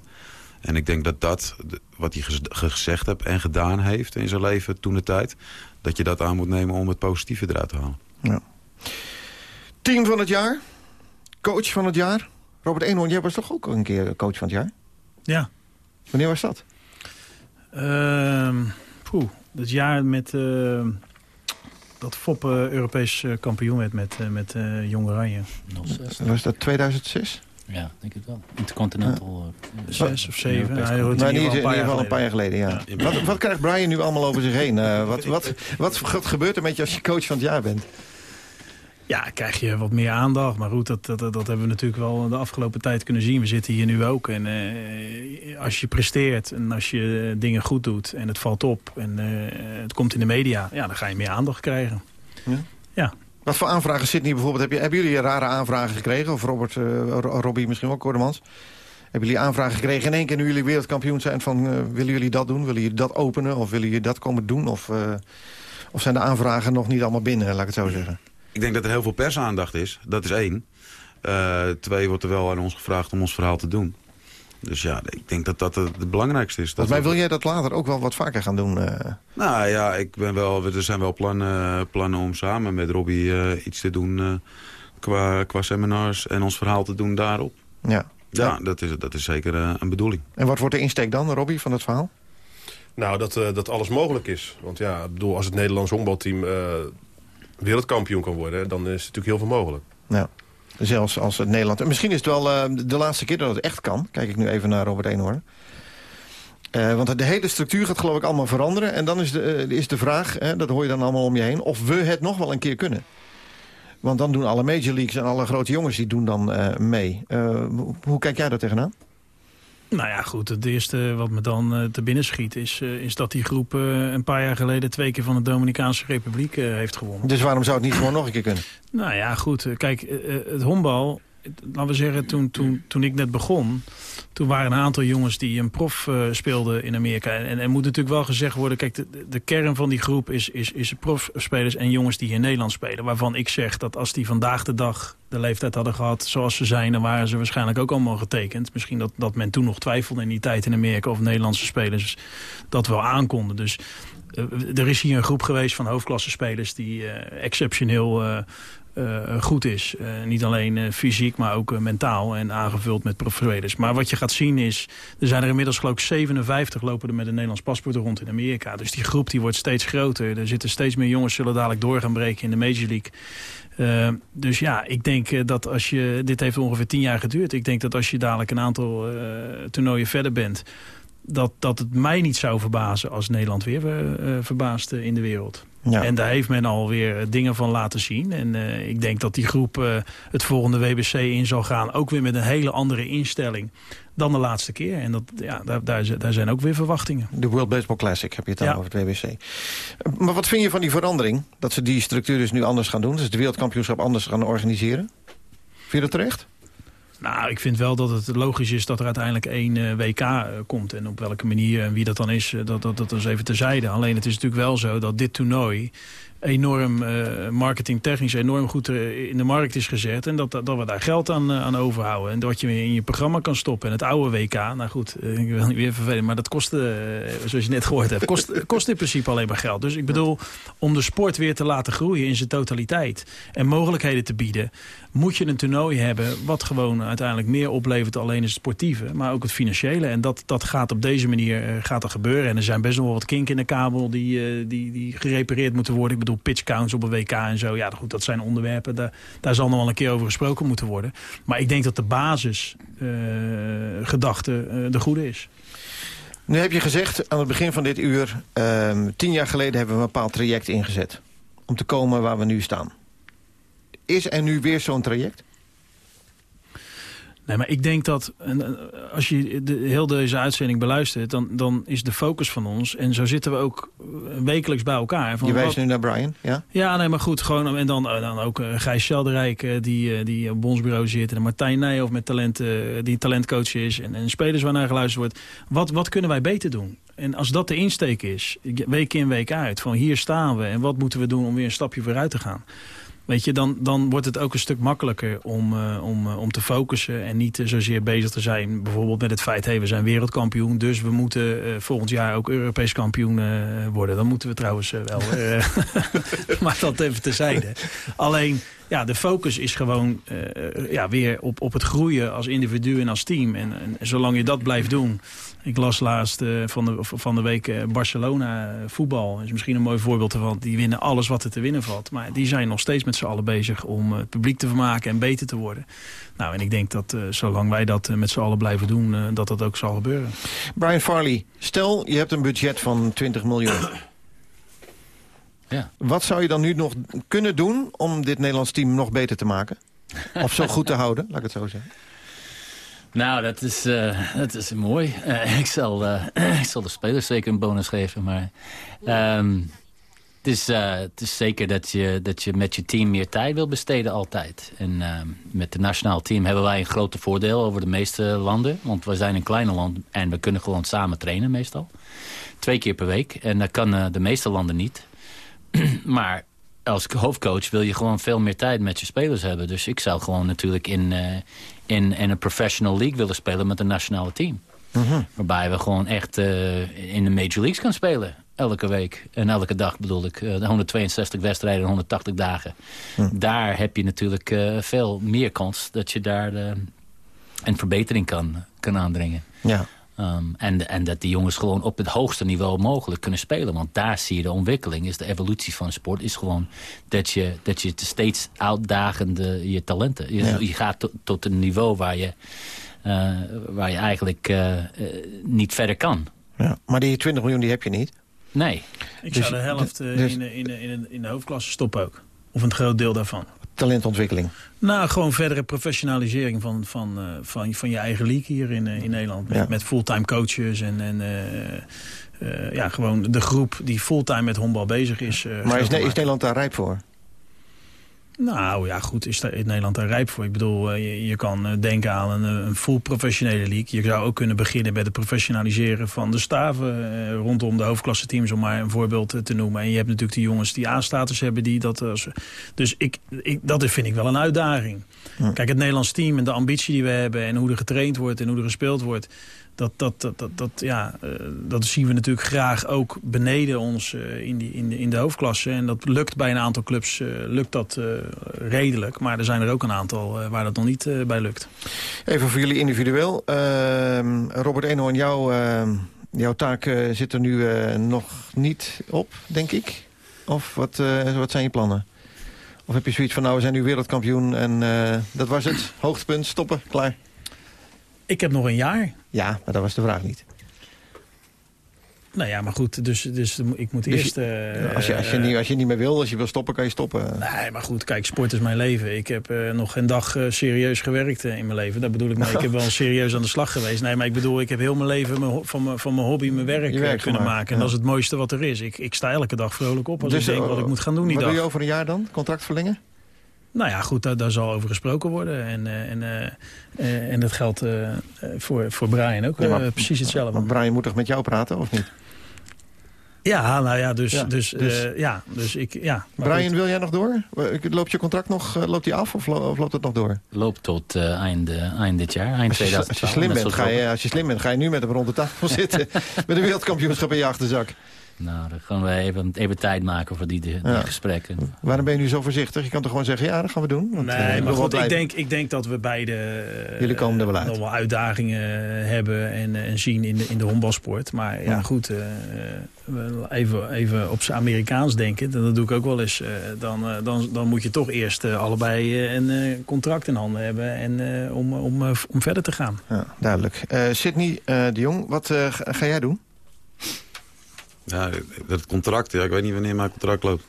en ik denk dat dat, wat hij gez- gezegd heeft en gedaan heeft in zijn leven toen de tijd... dat je dat aan moet nemen om het positieve eruit te halen. Ja. Team van het jaar? Coach van het jaar? Robert Eenhoorn, jij was toch ook een keer coach van het jaar? Ja. Wanneer was dat? Ehm poeh, dat jaar met... eh, dat Fop eh, Europees eh, kampioen werd met, eh, met eh Jong Oranje. 06. Was dat 2006? Ja, denk het wel. Intercontinental. eh, Zes of zeven. Ja, in Nou, ieder een geval paar een paar jaar geleden, ja. Wat, wat krijgt Brian nu allemaal over zich heen? Eh, wat, wat, wat, wat gebeurt er met je als je coach van het jaar bent? Ja, krijg je wat meer aandacht. Maar goed, dat, dat, dat hebben we natuurlijk wel de afgelopen tijd kunnen zien. We zitten hier nu ook. En eh, als je presteert en als je eh, dingen goed doet en het valt op... en eh, het komt in de media, ja, dan ga je meer aandacht krijgen. Ja? Ja. Wat voor aanvragen, Sydney bijvoorbeeld? Heb je, hebben jullie rare aanvragen gekregen? Of Robert, eh, Ro- Robbie misschien ook, Kordemans? Hebben jullie aanvragen gekregen in één keer nu jullie wereldkampioen zijn... van eh, willen jullie dat doen? Willen jullie dat openen? Of willen jullie dat komen doen? Of, eh, of zijn de aanvragen nog niet allemaal binnen, laat ik het zo zeggen? Ik denk dat er heel veel persaandacht is. Dat is één. Twee, wordt er wel aan ons gevraagd om ons verhaal te doen. Dus ja, ik denk dat dat het, het belangrijkste is. Dat Volgens mij we- wil jij dat later ook wel wat vaker gaan doen. eh. Nou ja, ik ben wel, er zijn wel plannen, plannen om samen met Robbie eh, iets te doen eh, qua, qua seminars en ons verhaal te doen daarop. ja. Ja, dat is, dat is zeker een bedoeling. En wat wordt de insteek dan, Robbie, van het verhaal? Nou, dat, eh, dat alles mogelijk is. Want ja, ik bedoel, als het Nederlands honkbalteam eh, wereldkampioen kan worden... dan is natuurlijk heel veel mogelijk. Ja. Zelfs als het Nederland... en Misschien is het wel eh, de laatste keer dat het echt kan. Kijk ik nu even naar Robert Eenhoorn. Eh, want de hele structuur gaat geloof ik allemaal veranderen. En dan is de, eh, is de vraag, hè, dat hoor je dan allemaal om je heen... of we het nog wel een keer kunnen. Want dan doen alle major leagues en alle grote jongens die doen dan mee. Hoe kijk jij daar tegenaan? Nou ja, goed. Het eerste wat me dan eh, te binnen schiet is, eh, is dat die groep eh, een paar jaar geleden twee keer van de Dominicaanse Republiek heeft gewonnen. Dus waarom zou het niet gewoon nog een keer kunnen? Nou ja, goed. Kijk, het honkbal, laten we zeggen, toen, toen, toen ik net begon... toen waren een aantal jongens die een prof eh, speelden in Amerika. En, en moet natuurlijk wel gezegd worden... kijk, de, kern van die groep is, is, is profspelers en jongens die hier in Nederland spelen. Waarvan ik zeg dat als die vandaag de dag de leeftijd hadden gehad zoals ze zijn... dan waren ze waarschijnlijk ook allemaal getekend. Misschien dat, dat men toen nog twijfelde in die tijd in Amerika... of Nederlandse spelers dat wel aankonden. Dus eh, er is hier een groep geweest van hoofdklasse spelers... die eh, exceptioneel eh, goed is. Eh, niet alleen eh, fysiek, maar ook mentaal en aangevuld met professionals. Maar wat je gaat zien is, er zijn er inmiddels geloof ik 57 lopen er met een Nederlands paspoort rond in Amerika. Dus die groep die wordt steeds groter. Er zitten steeds meer jongens zullen dadelijk door gaan breken in de Major League. Dus ja, ik denk dat als je... Dit heeft ongeveer tien jaar geduurd. Ik denk dat als je dadelijk een aantal toernooien verder bent... Dat, dat het mij niet zou verbazen als Nederland weer verbaast in de wereld. Ja. En daar heeft men alweer eh, dingen van laten zien. En eh, ik denk dat die groep eh, het volgende WBC in zal gaan. Ook weer met een hele andere instelling dan de laatste keer. En dat, ja, daar, daar, zijn ook weer verwachtingen. De World Baseball Classic heb je het dan Ja. over het WBC. Maar wat vind je van die verandering? Dat ze die structuur dus nu anders gaan doen? Dus het wereldkampioenschap anders gaan organiseren? Vind je dat terecht? Nou, ik vind wel dat het logisch is dat er uiteindelijk één eh, WK eh, komt. En op welke manier en wie dat dan is, eh, dat, dat, dat is even terzijde. Alleen het is natuurlijk wel zo dat dit toernooi... enorm uh, marketingtechnisch enorm goed in de markt is gezet. En dat, dat, we daar geld aan, aan overhouden. En dat je weer in je programma kan stoppen. En het oude WK, nou goed, ik wil niet weer vervelen. Maar dat kostte, zoals je net gehoord hebt, kost, *laughs* kost in principe alleen maar geld. Dus ik bedoel, om de sport weer te laten groeien in zijn totaliteit. En mogelijkheden te bieden moet je een toernooi hebben... wat gewoon uiteindelijk meer oplevert alleen het sportieve... maar ook het financiële. En dat, dat gaat op deze manier gaat er gebeuren. En er zijn best wel wat kinken in de kabel die, die, die gerepareerd moeten worden. Ik bedoel pitch counts op een WK en zo. Ja, goed, dat zijn onderwerpen. Daar, daar zal nog wel een keer over gesproken moeten worden. Maar ik denk dat de basisgedachte uh, de goede is. Nu heb je gezegd aan het begin van dit uur... Ehm, tien jaar geleden hebben we een bepaald traject ingezet. Om te komen waar we nu staan. Is er nu weer zo'n traject? Nee, maar ik denk dat als je de, heel deze uitzending beluistert... Dan, dan is de focus van ons, en zo zitten we ook wekelijks bij elkaar. Van je wijst nu naar Brian, ja? Ja, nee, maar goed. Gewoon, en dan, dan ook Gijs Schelderijk, die, die op bondsbureau zit... en Martijn Nijhoff met talent, die talentcoach is... En, en spelers waarnaar geluisterd wordt. Wat, wat kunnen wij beter doen? En als dat de insteek is, week in, week uit... van hier staan we en wat moeten we doen om weer een stapje vooruit te gaan... Weet je, dan, dan wordt het ook een stuk makkelijker om, uh, om, uh, om te focussen... en niet zozeer bezig te zijn bijvoorbeeld met het feit... hey, we zijn wereldkampioen, dus we moeten volgend jaar ook Europees kampioen worden. Dan moeten we trouwens wel... *laughs* maar dat even tezijde. Alleen, ja, de focus is gewoon ja, weer op, op het groeien als individu en als team. En, en zolang je dat blijft doen... Ik las laatst uh, van, de, van de week uh, Barcelona uh, voetbal. Dat is misschien een mooi voorbeeld ervan. Die winnen alles wat er te winnen valt. Maar die zijn nog steeds met z'n allen bezig om het publiek te vermaken en beter te worden. Nou, en ik denk dat zolang wij dat met z'n allen blijven doen, dat dat ook zal gebeuren. Brian Farley, stel je hebt een budget van 20 miljoen. Ja. Wat zou je dan nu nog kunnen doen om dit Nederlands team nog beter te maken? Of zo goed te houden, laat ik het zo zeggen. Nou, dat is, uh, dat is mooi. Uh, ik, zal, uh, *clears throat* ik zal de spelers zeker een bonus geven. Maar um, het, is, het is zeker dat je, dat je met je team meer tijd wil besteden altijd. En ehm, met het nationaal team hebben wij een grote voordeel over de meeste landen. Want we zijn een kleine land en we kunnen gewoon samen trainen meestal. Twee keer per week. En dat kan de meeste landen niet. *clears throat* maar als hoofdcoach wil je gewoon veel meer tijd met je spelers hebben. Dus ik zou gewoon natuurlijk in, uh, in, in een professional league willen spelen met een nationale team. Mhm. Waarbij we gewoon echt uh, in de major leagues kan spelen. Elke week en elke dag bedoel ik. Uh, 162 wedstrijden, 180 dagen. Mhm. Daar heb je natuurlijk veel meer kans dat je daar een verbetering kan, kan aandringen. Ja. Um, en, en dat die jongens gewoon op het hoogste niveau mogelijk kunnen spelen. Want daar zie je de ontwikkeling. Is de evolutie van sport is gewoon dat je, dat je steeds uitdagende je talenten. Je, Ja. je gaat tot, tot een niveau waar je, uh, waar je eigenlijk uh, uh, niet verder kan. Ja. Maar die 20 miljoen die heb je niet. Nee. Ik Dus- zou de helft eh, dus- in, de, in, de, in, de, in de hoofdklasse stoppen ook. Of een groot deel daarvan. Talentontwikkeling. Nou, gewoon verdere professionalisering van, van, uh, van, van je eigen league hier in, uh, in Nederland. Met, Ja. met fulltime coaches en, en uh, ja, gewoon de groep die fulltime met honkbal bezig is. maar is, is Nederland daar rijp voor? Nou ja, goed, is, is Nederland daar rijp voor? Ik bedoel, je, je kan denken aan een, een full professionele league. Je zou ook kunnen beginnen met het professionaliseren van de staven rondom de hoofdklasse teams, om maar een voorbeeld te noemen. En je hebt natuurlijk die jongens die A-status hebben. Die dat, dus ik, ik, dat vind ik wel een uitdaging. Kijk, het Nederlands team en de ambitie die we hebben en hoe er getraind wordt en hoe er gespeeld wordt. Dat, dat, dat, dat, dat, ja, uh, dat zien we natuurlijk graag ook beneden ons uh, in, die, in, de, in de hoofdklasse. En dat lukt bij een aantal clubs uh, lukt dat redelijk. Maar er zijn er ook een aantal waar dat nog niet bij lukt. Even voor jullie individueel. Ehm, Robert Eenhoorn, jouw, ehm, jouw taak zit er nu nog niet op, denk ik. Of wat, wat zijn je plannen? Of heb je zoiets van, nou, we zijn nu wereldkampioen en dat was het. Hoogtepunt, stoppen, klaar. Ik heb nog een jaar. Ja, maar dat was de vraag niet. Nou ja, maar goed, dus, dus ik moet Dus eerst... Uh, als, je, als, je niet, als je niet meer wil, als je wil stoppen, kan je stoppen. Nee, maar goed, kijk, sport is mijn leven. Ik heb uh, nog geen dag uh, serieus gewerkt in mijn leven. Dat bedoel ik, maar ik heb wel *laughs* serieus aan de slag geweest. Nee, maar ik bedoel, ik heb heel mijn leven mijn, van, mijn, van mijn hobby mijn werk, kunnen maken. En ja. dat is het mooiste wat er is. Ik, ik sta elke dag vrolijk op als dus, ik denk wat ik moet gaan doen die wat dag. doe je over een jaar dan? Contract verlengen? Nou ja, goed, daar, daar zal over gesproken worden. En, uh, en, uh, en dat geldt uh, voor, voor Brian ook ja, maar, precies hetzelfde. Maar Brian moet toch met jou praten, of niet? Ja, nou ja, dus, Ja, dus, dus- eh, ja, dus ik, ja. Brian, goed. wil jij nog door? Loopt je contract nog eh, loopt die af of, lo- of loopt het nog door? Loopt tot eh, eind, eh, eind dit jaar, eind Als je, 2012. als, je slim bent, ga je, als je slim bent, ga je nu met hem rond de tafel *laughs* zitten. met een wereldkampioenschap in je achterzak. Nou, dan gaan we even, even tijd maken voor die, die Ja. gesprekken. Waarom ben je nu zo voorzichtig? Je kan toch gewoon zeggen, ja, dat gaan we doen? Want, eh, Nee, wil maar goed, ik denk, ik denk dat we beide eh, Jullie komen er wel uit. nog wel uitdagingen hebben en, en zien in de, in de honkbalsport. Maar ja, Ja. goed, eh, even, even op zijn Amerikaans denken, dat doe ik ook wel eens. eh, dan, eh, dan, dan moet je toch eerst eh, allebei eh, een eh, contract in handen hebben en, eh, om, om, eh, om verder te gaan. Ja, duidelijk. Eh Sydney eh, de Jong, wat eh, ga jij doen? Ja, dat contract, ja, ik weet niet wanneer mijn contract loopt.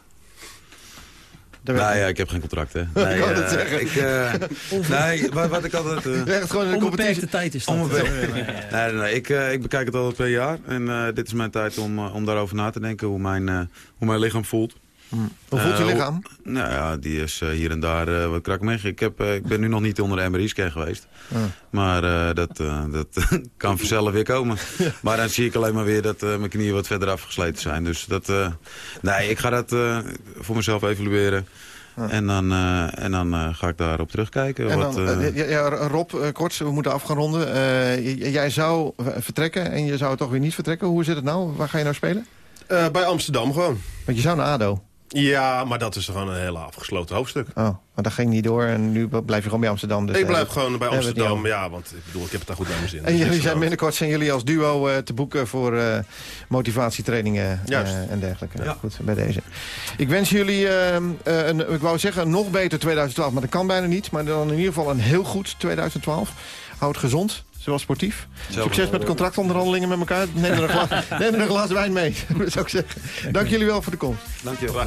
Dat Nee, ik ja, ik heb geen contract, hè. *laughs* Ik Nee, wou het eh, zeggen. Ik, eh, nee, wat, wat ik altijd... eh, Je echt gewoon een Onbeperkte competitie. tijd is dat. Onbeperkt. Eh, Nee, nee, nee. Ik, eh, ik bekijk het altijd per jaar. En eh, dit is mijn tijd om, om daarover na te denken hoe mijn, eh, hoe mijn lichaam voelt. Hoe voelt je Eh, lichaam? Nou ja, die is eh, hier en daar eh, wat krakmeg. Ik, heb, eh, ik ben nu nog niet onder de MRI-scan geweest. Maar eh, dat, eh, dat *laughs* kan vanzelf weer komen. *laughs* Maar dan zie ik alleen maar weer dat eh, mijn knieën wat verder afgesleten zijn. Dus dat, eh, nee, ik ga dat eh, voor mezelf evalueren. En dan, eh, en dan eh, ga ik daarop terugkijken. En wat, dan, ja, ja, Rob, kort, we moeten af gaan ronden. Eh, jij zou vertrekken en je zou toch weer niet vertrekken. Hoe zit het nou? Waar ga je nou spelen? Eh, bij Amsterdam gewoon. Want je zou naar ADO. Ja, maar dat is gewoon een hele afgesloten hoofdstuk. Oh, maar dat ging niet door en nu blijf je gewoon bij Amsterdam. Dus ik daar blijf gewoon bij Amsterdam. Ja, want ik bedoel, ik heb het daar goed naar mijn zin. En Dus jullie zijn binnenkort zijn jullie als duo eh, te boeken voor eh, motivatietrainingen eh, en dergelijke. Ja. Goed, bij deze. Ik wens jullie, eh, eh, een, ik wou zeggen, een nog beter 2012, maar dat kan bijna niet. Maar dan in ieder geval een heel goed 2012. Houd gezond, zowel sportief. Succes met de contractonderhandelingen met elkaar. Neem er *laughs* een glas, neem er een glas wijn mee, *laughs* zou ik zeggen. Dank jullie wel voor de komst. Dank je wel.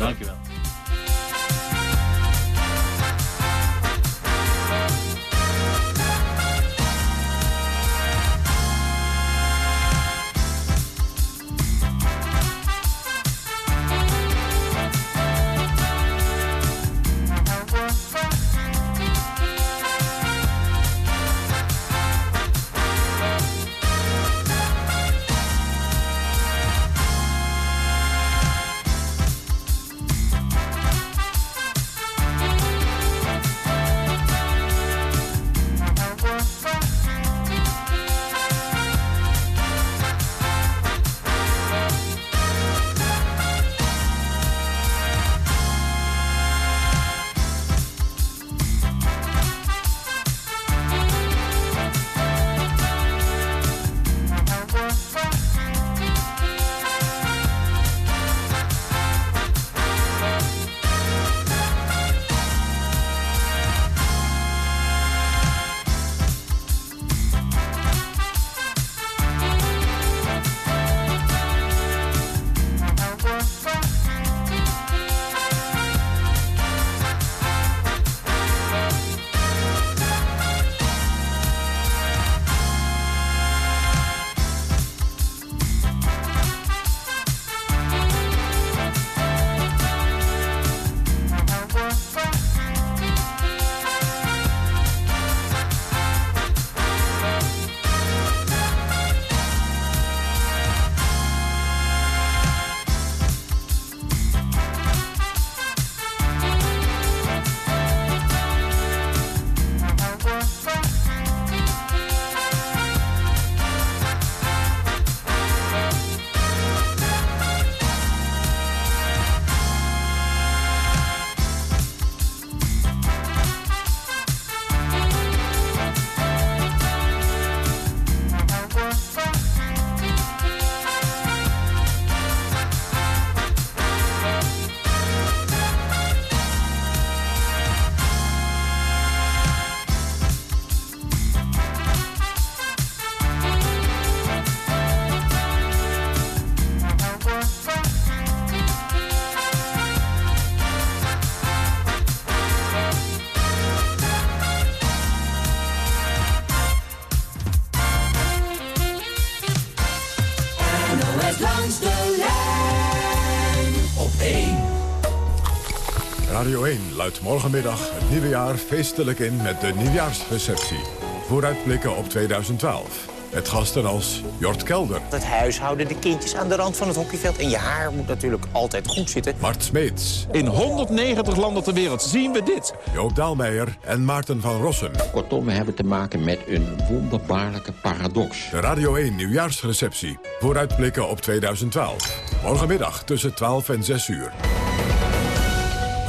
1 luidt morgenmiddag het nieuwe jaar feestelijk in met de nieuwjaarsreceptie. Vooruitblikken op 2012. Met gasten als Jort Kelder, Het huishouden, de kindjes aan de rand van het hockeyveld. En je haar moet natuurlijk altijd goed zitten. Mart Smeets, In 190 landen ter wereld zien we dit. Joop Daalmeijer en Maarten van Rossum. Kortom, we hebben te maken met een wonderbaarlijke paradox. De Radio 1 nieuwjaarsreceptie. Vooruitblikken op 2012. Morgenmiddag tussen 12 en 6 uur.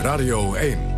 Radio 1.